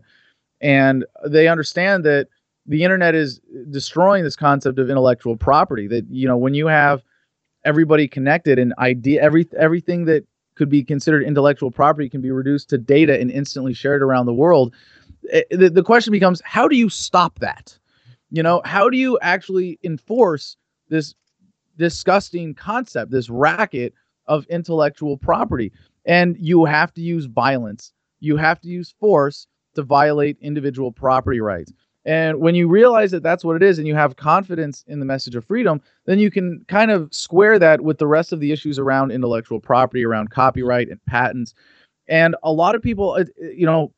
and they understand that the internet is destroying this concept of intellectual property. That you know, when you have everybody connected and idea every everything that could be considered intellectual property can be reduced to data and instantly shared around the world. It, the, the question becomes how do you stop that? You know, how do you actually enforce this disgusting concept, this racket of intellectual property? And you have to use violence, you have to use force to violate individual property rights. And when you realize that that's what it is and you have confidence in the message of freedom, then you can kind of square that with the rest of the issues around intellectual property, around copyright and patents. And a lot of people, uh, uh, you know,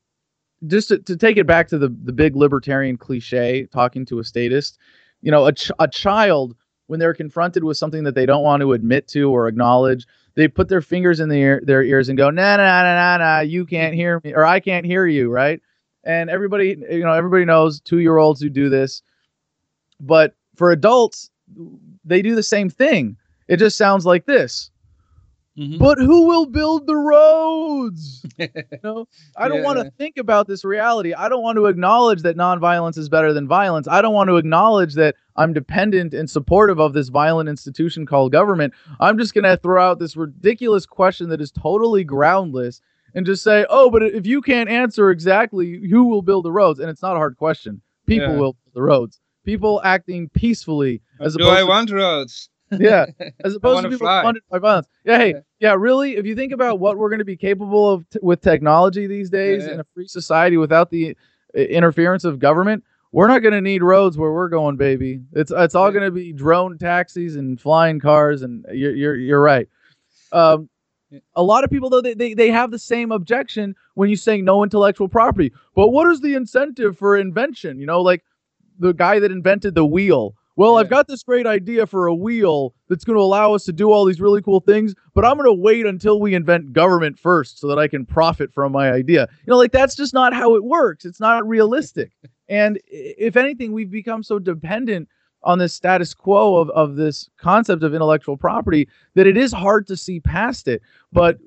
just to, to take it back to the, the big libertarian cliche, talking to a statist, you know, a, ch- a child, when they're confronted with something that they don't want to admit to or acknowledge, they put their fingers in their, their ears and go, nah, nah, nah, nah, nah, you can't hear me, or I can't hear you, right? and everybody you know everybody knows two year olds who do this. But for adults they do the same thing. It just sounds like this mm-hmm. but who will build the roads you know i don't yeah. want to think about this reality i don't want to acknowledge that nonviolence is better than violence i don't want to acknowledge that i'm dependent and supportive of this violent institution called government i'm just going to throw out this ridiculous question that is totally groundless and just say, "Oh, but if you can't answer exactly who will build the roads," and it's not a hard question, people yeah. will build the roads. People acting peacefully as Do opposed I want roads? Yeah, as opposed to people funded by violence. Yeah, hey, yeah, really. If you think about what we're going to be capable of t- with technology these days yeah. in a free society without the uh, interference of government, we're not going to need roads where we're going, baby. It's it's all going to be drone taxis and flying cars, and you're you're, you're right. Um, a lot of people though they, they, they have the same objection when you say no intellectual property. But what is the incentive for invention? You know, like the guy that invented the wheel. Well, yeah. I've got this great idea for a wheel that's going to allow us to do all these really cool things, but I'm going to wait until we invent government first so that I can profit from my idea. You know, like that's just not how it works. It's not realistic. and if anything, we've become so dependent on this status quo of, of this concept of intellectual property that it is hard to see past it. But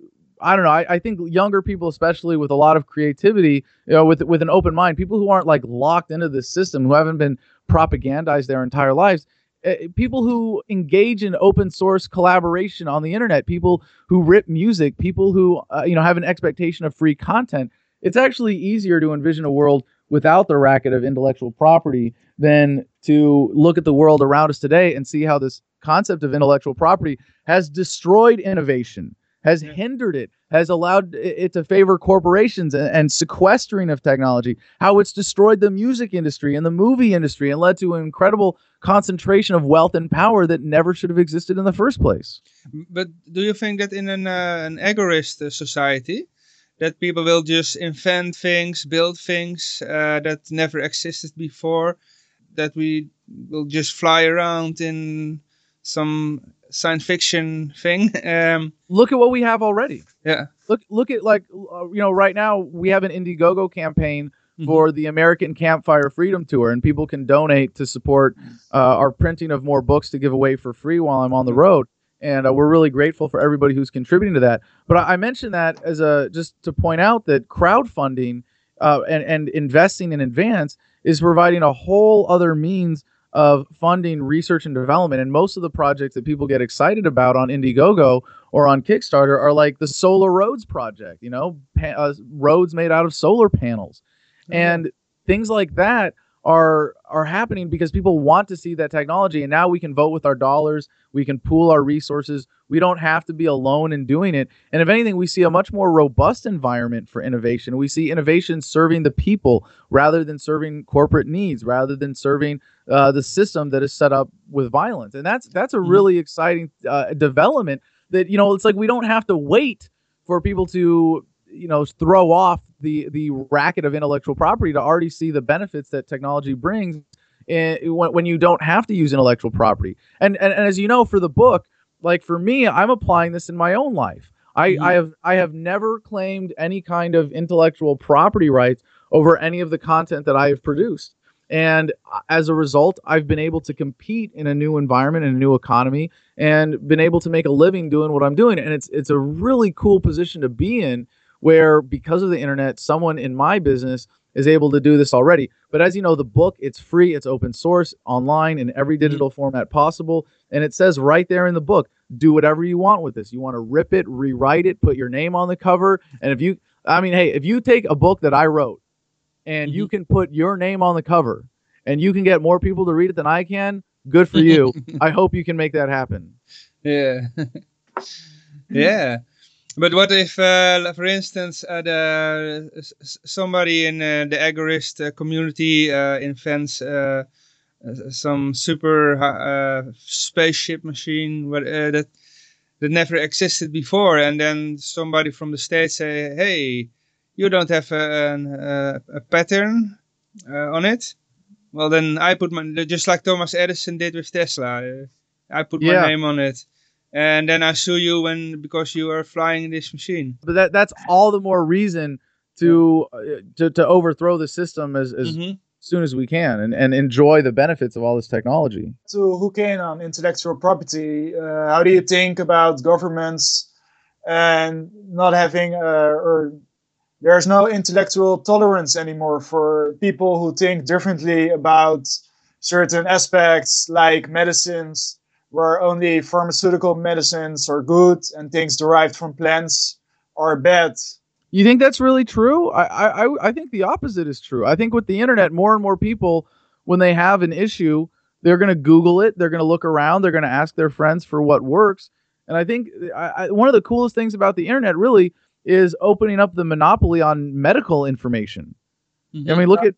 I don't know. I, I think younger people, especially with a lot of creativity, you know, with with an open mind, people who aren't like locked into this system, who haven't been propagandized their entire lives, uh, people who engage in open source collaboration on the internet, people who rip music, people who uh, you know have an expectation of free content. It's actually easier to envision a world without the racket of intellectual property than to look at the world around us today and see how this concept of intellectual property has destroyed innovation, has Yeah. hindered it, has allowed it to favor corporations and, and sequestering of technology, how it's destroyed the music industry and the movie industry and led to an incredible concentration of wealth and power that never should have existed in the first place. But do you think that in an uh, an agorist uh, society, that people will just invent things, build things uh, that never existed before, that we will just fly around in some science fiction thing? Um, Look at what we have already. yeah. Look look at like uh, you know right now we have an Indiegogo campaign Mhm. for the American Campfire Freedom Tour, and people can donate to support uh, our printing of more books to give away for free while I'm on the road. And uh, we're really grateful for everybody who's contributing to that. But I, I mentioned that as a just to point out that crowdfunding uh, and and investing in advance is providing a whole other means of funding research and development. And most of the projects that people get excited about on Indiegogo or on Kickstarter are like the Solar Roads project. You know, pa- uh, roads made out of solar panels and things like that are are happening because people want to see that technology. And now we can vote with our dollars. We can pool our resources. We don't have to be alone in doing it. And if anything we see a much more robust environment for innovation. We see innovation serving the people rather than serving corporate needs rather than serving uh, the system that is set up with violence. And that's that's a Mhm. really exciting uh, development that you know it's like we don't have to wait for people to you know throw off the the racket of intellectual property to already see the benefits that technology brings in, when, when you don't have to use intellectual property. And, and and as you know for the book like for me i'm applying this in my own life. I Mhm. i have i have never claimed any kind of intellectual property rights over any of the content that i have produced. And uh, as a result i've been able to compete in a new environment in a new economy and been able to make a living doing what i'm doing. And it's it's a really cool position to be in where because of the internet someone in my business is able to do this already. But as you know the book it's free it's open source online in every mm-hmm. digital format possible. And it says right there in the book do whatever you want with this. You want to rip it rewrite it put your name on the cover. And if you i mean hey if you take a book that i wrote and you mm-hmm. can put your name on the cover and you can get more people to read it than i can good for you. I hope you can make that happen. Yeah. yeah. But what if, uh, for instance, uh, the, somebody in uh, the agorist uh, community uh, invents uh, some super uh, spaceship machine that that never existed before, and then somebody from the states say, "Hey, you don't have a, an, uh, a pattern uh, on it." Well, then I put my just like Thomas Edison did with Tesla. I put Yeah. my name on it, and then I sue you when because you are flying this machine. but that that's all the more reason to uh, to, to overthrow the system as, as Mhm. soon as we can and, and enjoy the benefits of all this technology to hook in on intellectual property, uh, how do you think about governments and not having, uh, or there's no intellectual tolerance anymore for people who think differently about certain aspects like medicines, where only pharmaceutical medicines are good and things derived from plants are bad. You think that's really true? I, I I- I think the opposite is true. I think with the internet, more and more people, when they have an issue, they're going to Google it. They're going to look around. They're going to ask their friends for what works. And I think I, I, one of the coolest things about the internet really is opening up the monopoly on medical information. I mm-hmm. mean, look at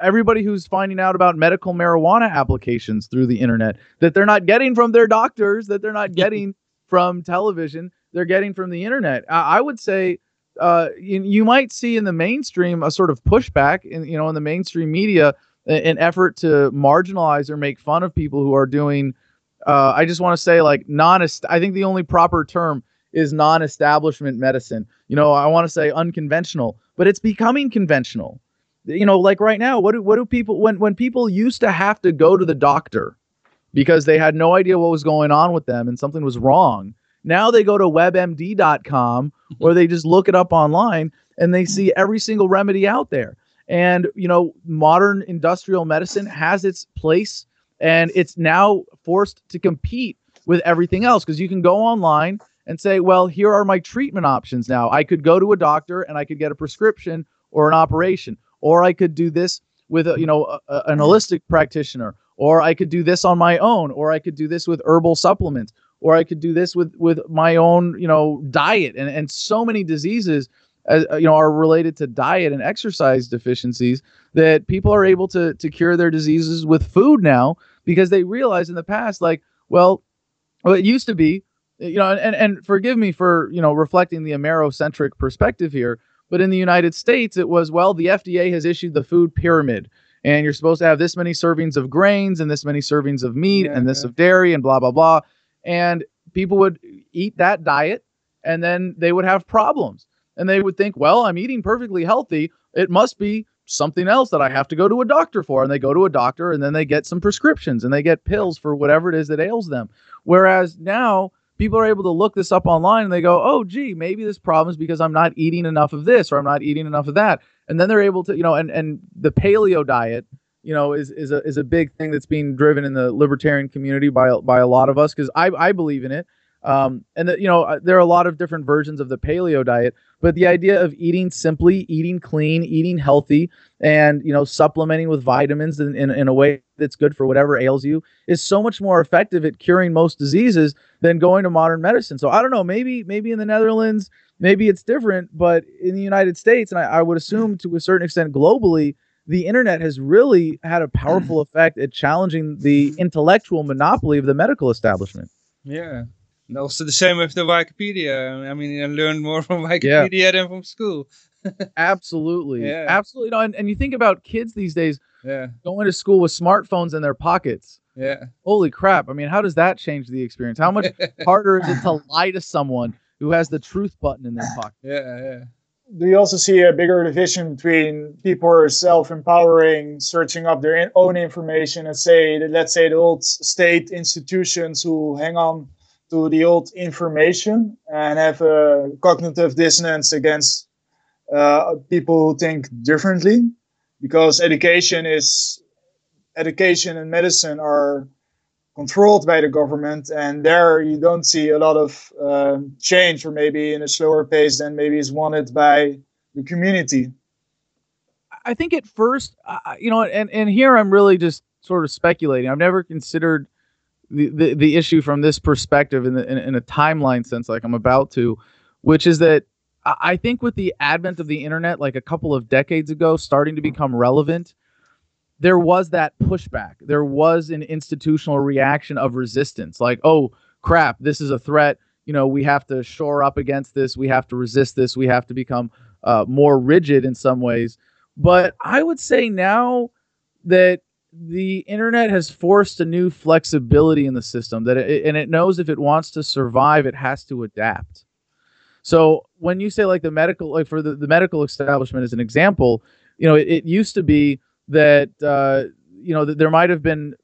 everybody who's finding out about medical marijuana applications through the internet that they're not getting from their doctors, that they're not getting from television, they're getting from the internet. I, I would say uh, you, you might see in the mainstream a sort of pushback in you know in the mainstream media a- an effort to marginalize or make fun of people who are doing. Uh, I just want to say like non. I think the only proper term is non-establishment medicine. You know, I want to say unconventional, but it's becoming conventional you know like right now what do what do people when when people used to have to go to the doctor because they had no idea what was going on with them and something was wrong now they go to webmd.com or they just look it up online and they see every single remedy out there. And you know modern industrial medicine has its place and it's now forced to compete with everything else because you can go online and say well here are my treatment options now. I could go to a doctor and i could get a prescription or an operation or I could do this with a, you know a, a- an holistic practitioner, or I could do this on my own, or I could do this with herbal supplements, or I could do this with with my own you know diet, and and so many diseases. Uh, you know, are related to diet and exercise deficiencies that people are able to to cure their diseases with food now because they realize in the past, like, well, well, it used to be, you know, and and forgive me for you know reflecting the Amerocentric perspective here, but in the United States, it was well, the FDA has issued the food pyramid, and you're supposed to have this many servings of grains and this many servings of meat Yeah, and this yeah. of dairy and blah blah blah, and people would eat that diet, and then they would have problems, and they would think, well, I'm eating perfectly healthy, it must be something else that I have to go to a doctor for. And they go to a doctor and then they get some prescriptions and they get pills for whatever it is that ails them. Whereas now people are able to look this up online and they go, oh, gee, maybe this problem is because I'm not eating enough of this or I'm not eating enough of that. And then they're able to, you know, and, and the paleo diet, you know, is, is a is a big thing that's being driven in the libertarian community by by a lot of us because I, I believe in it. Um, and that you know uh, there are a lot of different versions of the paleo diet, but the idea of eating simply, eating clean, eating healthy, and you know supplementing with vitamins in, in, in a way that's good for whatever ails you is so much more effective at curing most diseases than going to modern medicine. So I don't know, maybe maybe in the Netherlands, maybe it's different, but in the United States, and I, I would assume to a certain extent globally, the internet has really had a powerful effect at challenging the intellectual monopoly of the medical establishment. Yeah. And also the same with the Wikipedia. I mean, I learned more from Wikipedia than from school. Absolutely. Yeah. Absolutely. No, and, and you think about kids these days Yeah. going to school with smartphones in their pockets. Yeah. Holy crap. I mean, how does that change the experience? How much harder is it to lie to someone who has the truth button in their pocket? Yeah. Yeah. do you also see a bigger division between people who are self-empowering, searching up their own information, and say, let's say, the old state institutions who hang on to the old information and have a cognitive dissonance against uh, people who think differently, because education is education and medicine are controlled by the government, and there you don't see a lot of uh, change, or maybe in a slower pace than maybe is wanted by the community. I think at first, uh, you know, and, and here I'm really just sort of speculating. I've never considered the, the, the issue from this perspective in, the, in, in a timeline sense, like I'm about to, which is that I I think with the advent of the internet, like a couple of decades ago, starting to become relevant, there was that pushback. There was an institutional reaction of resistance, like, oh crap, this is a threat. You know, we have to shore up against this. We have to resist this. We have to become uh, more rigid in some ways. But I would say now that the internet has forced a new flexibility in the system that it, and it knows if it wants to survive, it has to adapt. So when you say like the medical, like for the, the medical establishment as an example, you know, it, it used to be that uh, you know that there might have been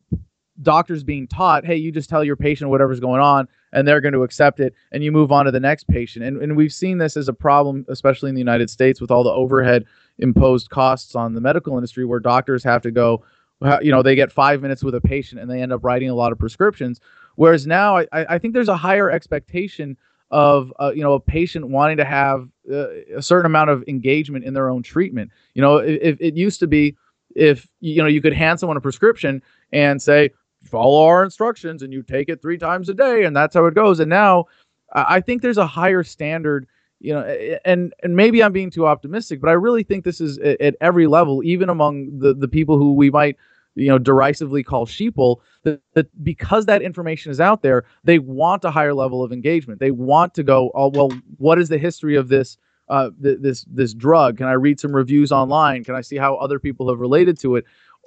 doctors being taught, hey, you just tell your patient whatever's going on, and they're going to accept it, and you move on to the next patient. And and we've seen this as a problem, especially in the United States, with all the overhead imposed costs on the medical industry, where doctors have to go, you know, they get five minutes with a patient, and they end up writing a lot of prescriptions. Whereas now, I, I think there's a higher expectation of uh, you know a patient wanting to have uh, a certain amount of engagement in their own treatment. You know, if, it used to be if you know you could hand someone a prescription and say follow our instructions and you take it three times a day and that's how it goes. And now I think there's a higher standard. You know, and and maybe I'm being too optimistic, but I really think this is at, at every level, even among the the people who we might you know derisively call sheeple that, that because that information is out there they want a higher level of engagement. They want to go oh well what is the history of this uh, th- this this drug? Can i read some reviews online? Can i see how other people have related to it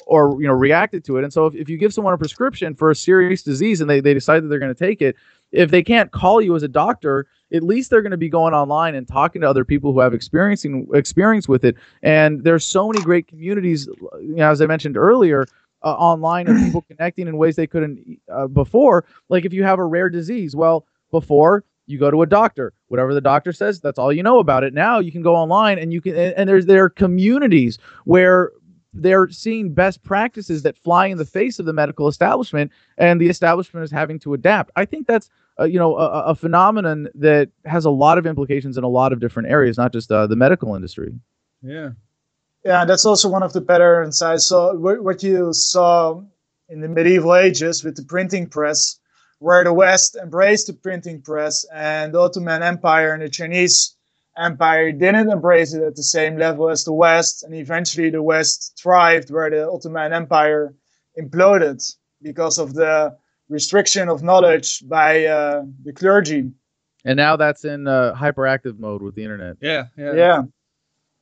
or you know reacted to it. And so if, if you give someone a prescription for a serious disease and they, they decide that they're going to take it if they can't call you as a doctor at least they're going to be going online and talking to other people who have experiencing experience with it. And there's so many great communities you know, as i mentioned earlier uh, online of people connecting in ways they couldn't uh, before. Like if you have a rare disease well before you go to a doctor. Whatever the doctor says that's all you know about it. Now you can go online and you can and, and there's there are communities where they're seeing best practices that fly in the face of the medical establishment and the establishment is having to adapt i think that's uh, you know a, a phenomenon that has a lot of implications in a lot of different areas not just uh, the medical industry Yeah. Yeah, that's also one of the patterns I saw. What you saw in the medieval ages with the printing press, where the West embraced the printing press and the Ottoman Empire and the Chinese Empire didn't embrace it at the same level as the West. And eventually the West thrived where the Ottoman Empire imploded because of the restriction of knowledge by uh, the clergy. And now that's in uh, hyperactive mode with the internet. Yeah, yeah. Yeah.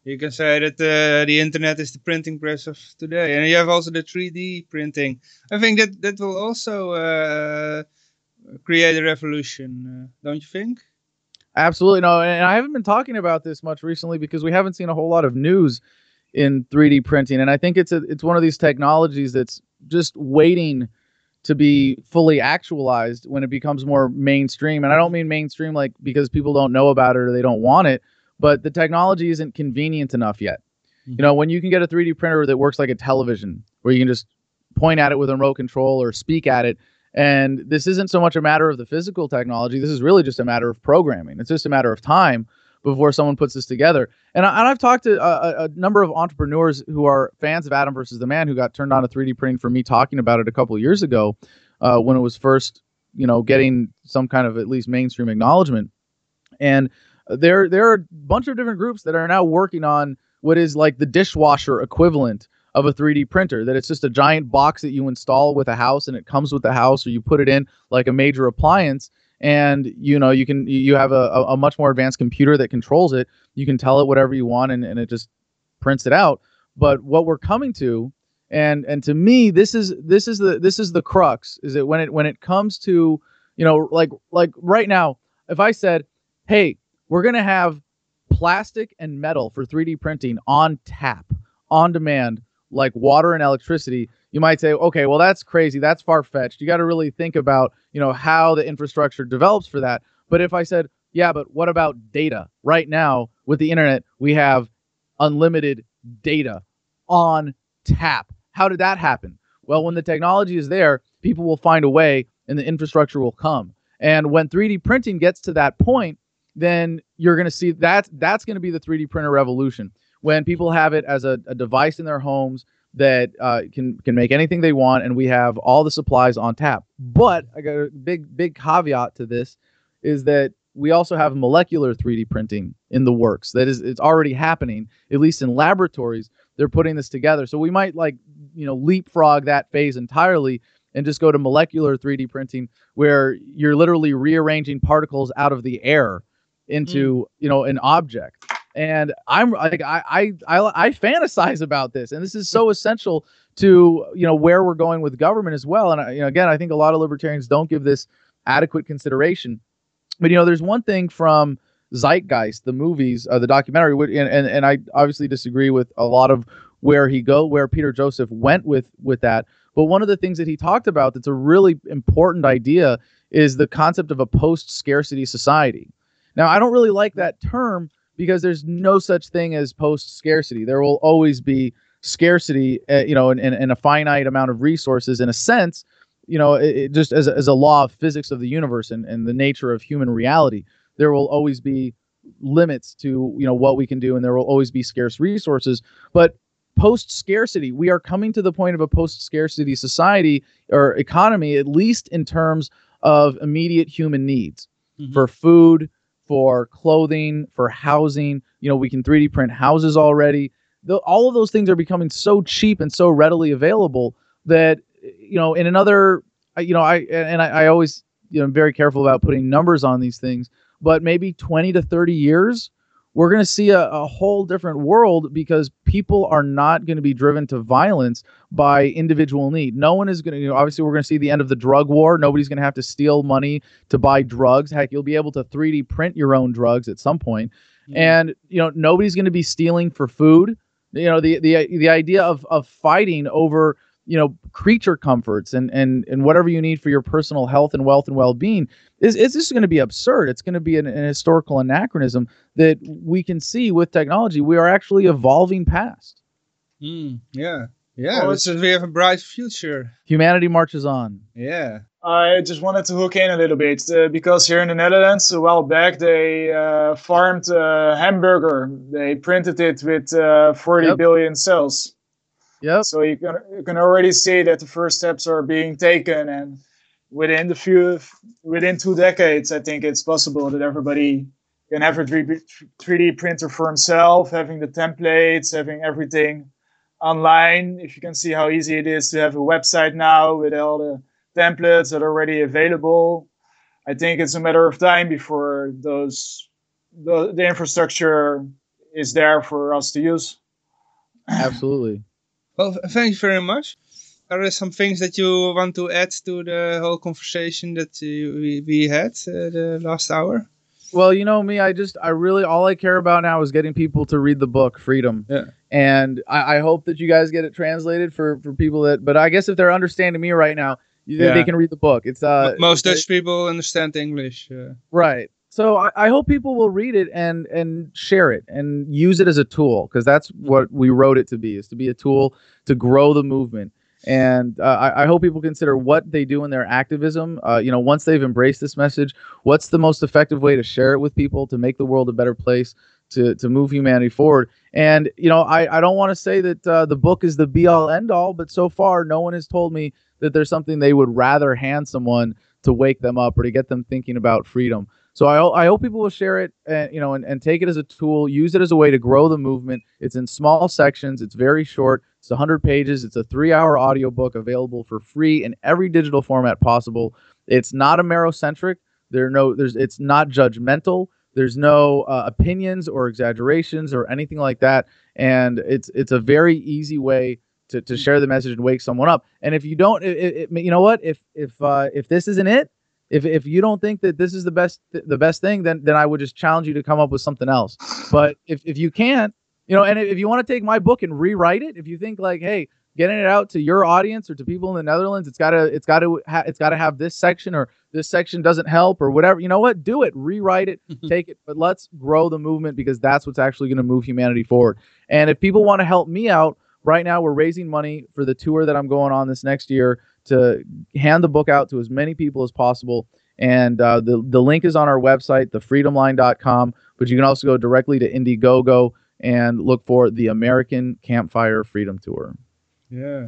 You can say that uh, the internet is the printing press of today, and you have also the 3D printing. I think that that will also uh, create a revolution, uh, don't you think? Absolutely no, and I haven't been talking about this much recently because we haven't seen a whole lot of news in 3D printing, and I think it's a it's one of these technologies that's just waiting to be fully actualized when it becomes more mainstream. And I don't mean mainstream like because people don't know about it or they don't want it, but the technology isn't convenient enough yet. Mhm. You know, when you can get a 3D printer that works like a television, where you can just point at it with a remote control or speak at it, and this isn't so much a matter of the physical technology. This is really just a matter of programming. It's just a matter of time before someone puts this together. And, I, I've talked to a, a number of entrepreneurs who are fans of Adam versus the Man who got turned on to 3D printing for me talking about it a couple years ago uh, when it was first, you know, getting some kind of at least mainstream acknowledgement. And there, there are a bunch of different groups that are now working on what is like the dishwasher equivalent of a 3D printer. That it's just a giant box that you install with a house, and it comes with the house, or you put it in like a major appliance, and you know you can you have a, a much more advanced computer that controls it. You can tell it whatever you want, and, and it just prints it out. But what we're coming to, and and to me, this is this is the this is the crux. Is that when it when it comes to you know like like right now, if I said, hey, we're gonna have plastic and metal for 3D printing on tap, on demand, like water and electricity, you might say, okay, well that's crazy, that's far fetched. You got to really think about, you know, how the infrastructure develops for that. But if I said, yeah, but what about data? Right now with the internet, we have unlimited data on tap. How did that happen? Well, when the technology is there, people will find a way and the infrastructure will come. And when 3D printing gets to that point, then you're going to see that that's going to be the 3D printer revolution. When people have it as a, a device in their homes that uh, can can make anything they want, and we have all the supplies on tap. But I got a big big caveat to this is that we also have molecular 3D printing in the works. That is, it's already happening, at least in laboratories. They're putting this together. So we might like, you know, leapfrog that phase entirely and just go to molecular 3D printing, where you're literally rearranging particles out of the air into, you know, an object. And I'm like, I, I, I, I fantasize about this, and this is so essential to, you know, where we're going with government as well. And I, you know, again, I think a lot of libertarians don't give this adequate consideration. But you know, there's one thing from Zeitgeist, the movies, uh, the documentary, and, and and I obviously disagree with a lot of where he go, where Peter Joseph went with with that. But one of the things that he talked about that's a really important idea is the concept of a post-scarcity society. Now, I don't really like that term because there's no such thing as post-scarcity. There will always be scarcity, uh, you know, in, in, in a finite amount of resources. In a sense, you know, it, it just as a, as a law of physics of the universe and, and the nature of human reality, there will always be limits to you know what we can do, and there will always be scarce resources. But post scarcity, we are coming to the point of a post scarcity society or economy, at least in terms of immediate human needs Mhm. for food, for clothing, for housing. You know, we can 3D print houses already. The, all of those things are becoming so cheap and so readily available that you know in another you know i and I, I always you know I'm very careful about putting numbers on these things but maybe 20 to 30 years we're going to see a, a whole different world because people are not going to be driven to violence by individual need. No one is going to you know obviously we're going to see the end of the drug war. Nobody's going to have to steal money to buy drugs. Heck you'll be able to 3d print your own drugs at some point. And you know nobody's going to be stealing for food. You know the the the idea of of fighting over you know creature comforts and and and whatever you need for your personal health and wealth and well-being is is just going to be absurd it's going to be an, an historical anachronism that we can see with technology we are actually evolving past Mm, yeah. Yeah, Oh, it's, we have a bright future. Humanity marches on. Yeah. I just wanted to hook in a little bit uh, because here in the Netherlands, a while back, they uh, farmed a hamburger. They printed it with uh, 40 Yep. billion cells. Yep. So you can you can already see that the first steps are being taken, and within the few within two decades, I think it's possible that everybody can have a 3D 3D printer for himself, having the templates, having everything online. If you can see how easy it is to have a website now with all the templates that are already available, I think it's a matter of time before those the, the infrastructure is there for us to use. Absolutely. Well, th- thank you very much. Are there some things that you want to add to the whole conversation that we, we had uh, the last hour? Well, you know me, I just I really all I care about now is getting people to read the book Freedom. Yeah. And I, I hope that you guys get it translated for for people that but I guess if they're understanding me right now, Yeah. they can read the book. It's uh Most Dutch people understand English. Uh, Right. So I, I hope people will read it and and share it and use it as a tool because that's what we wrote it to be is to be a tool to grow the movement. And uh, I, I hope people consider what they do in their activism. Uh, you know, once they've embraced this message, what's the most effective way to share it with people to make the world a better place, to to move humanity forward. And you know, I I don't want to say that uh, the book is the be all end all, but so far no one has told me that there's something they would rather hand someone to wake them up or to get them thinking about freedom. So I, I hope people will share it, and you know, and, and take it as a tool, use it as a way to grow the movement. It's in small sections. It's very short. It's 100 pages. It's a three-hour audiobook available for free in every digital format possible. It's not Amerocentric. There no, there's, it's not judgmental. There's no uh, opinions or exaggerations or anything like that. And it's it's a very easy way to, to share the message and wake someone up. And if you don't, it, it- you know what? If if uh, if this isn't it, if if you don't think that this is the best the best thing, then then I would just challenge you to come up with something else. But if if you can't, you know, and if you want to take my book and rewrite it, if you think like, hey, getting it out to your audience or to people in the Netherlands, it's gotta it's gotta ha- it's gotta have this section or this section doesn't help or whatever. You know what? Do it, rewrite it, take it, but let's grow the movement because that's what's actually going to move humanity forward. And if people want to help me out, right now we're raising money for the tour that I'm going on this next year to hand the book out to as many people as possible. And uh, the the link is on our website, thefreedomline.com. But you can also go directly to Indiegogo and look for the American Campfire Freedom Tour. yeah.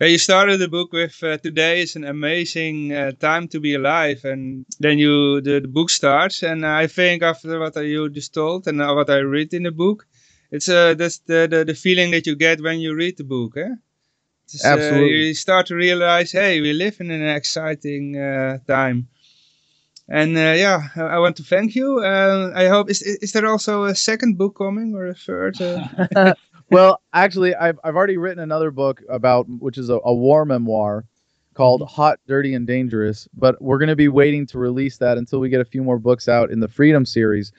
You started the book with uh, today is an amazing uh, time to be alive, and then you the, the book starts, and I think after what you just told and what I read in the book, it's uh, that's the, the the feeling that you get when you read the book, eh? It's, uh, Absolutely. you start to realize, hey, we live in an exciting uh, time, and uh, yeah, I, I want to thank you. Uh, I hope is is there also a second book coming or a third? Uh? well, actually, I've, I've already written another book about, which is a, a war memoir called Hot, Dirty, and Dangerous. But we're going to be waiting to release that until we get a few more books out in the Freedom series.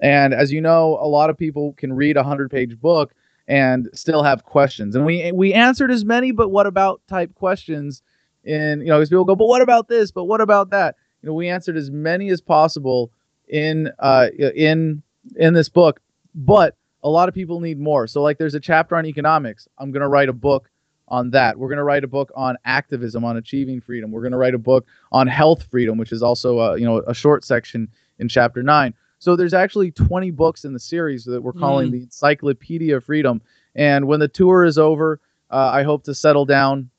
And as you know, a lot of people can read a hundred page book and still have questions. And we we answered as many, but what about type questions? And you know, because people go, but what about this? But what about that? You know, we answered as many as possible in uh in in this book, but a lot of people need more. So like there's a chapter on economics. I'm going to write a book on that. We're going to write a book on activism, on achieving freedom. We're going to write a book on health freedom, which is also a, you know a short section in chapter 9. So there's actually 20 books in the series that we're calling the Encyclopedia of Freedom. And when the tour is over, uh, I hope to settle down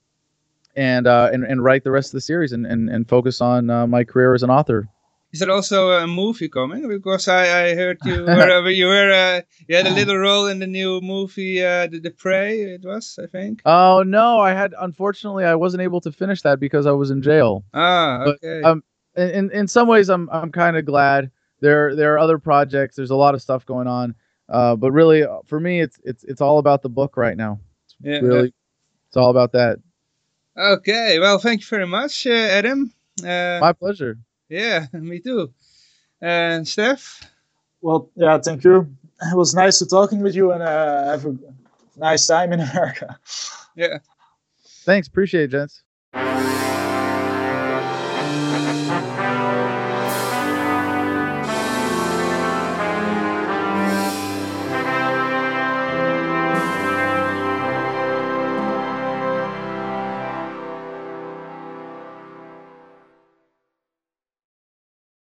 and uh, and and write the rest of the series and and, and focus on uh, my career as an author. Is there also a movie coming? Because I, I heard you were, you were uh, you had a little role in the new movie uh, the, the Prey. It was I think. Oh no, I had unfortunately I wasn't able to finish that because I was in jail. Ah, But, okay. um, in in, in some ways I'm I'm kind of glad. There there are other projects. There's a lot of stuff going on. Uh, but really uh, for me it's it's it's all about the book right now. yeah, Really, it's all about that. Okay. Well, thank you very much, uh, Adam. Uh, My pleasure. yeah, me too. And Steph. Well, yeah, thank you. It was nice to talking with you and uh, have a nice time in America. Yeah. Thanks. Appreciate it, gents.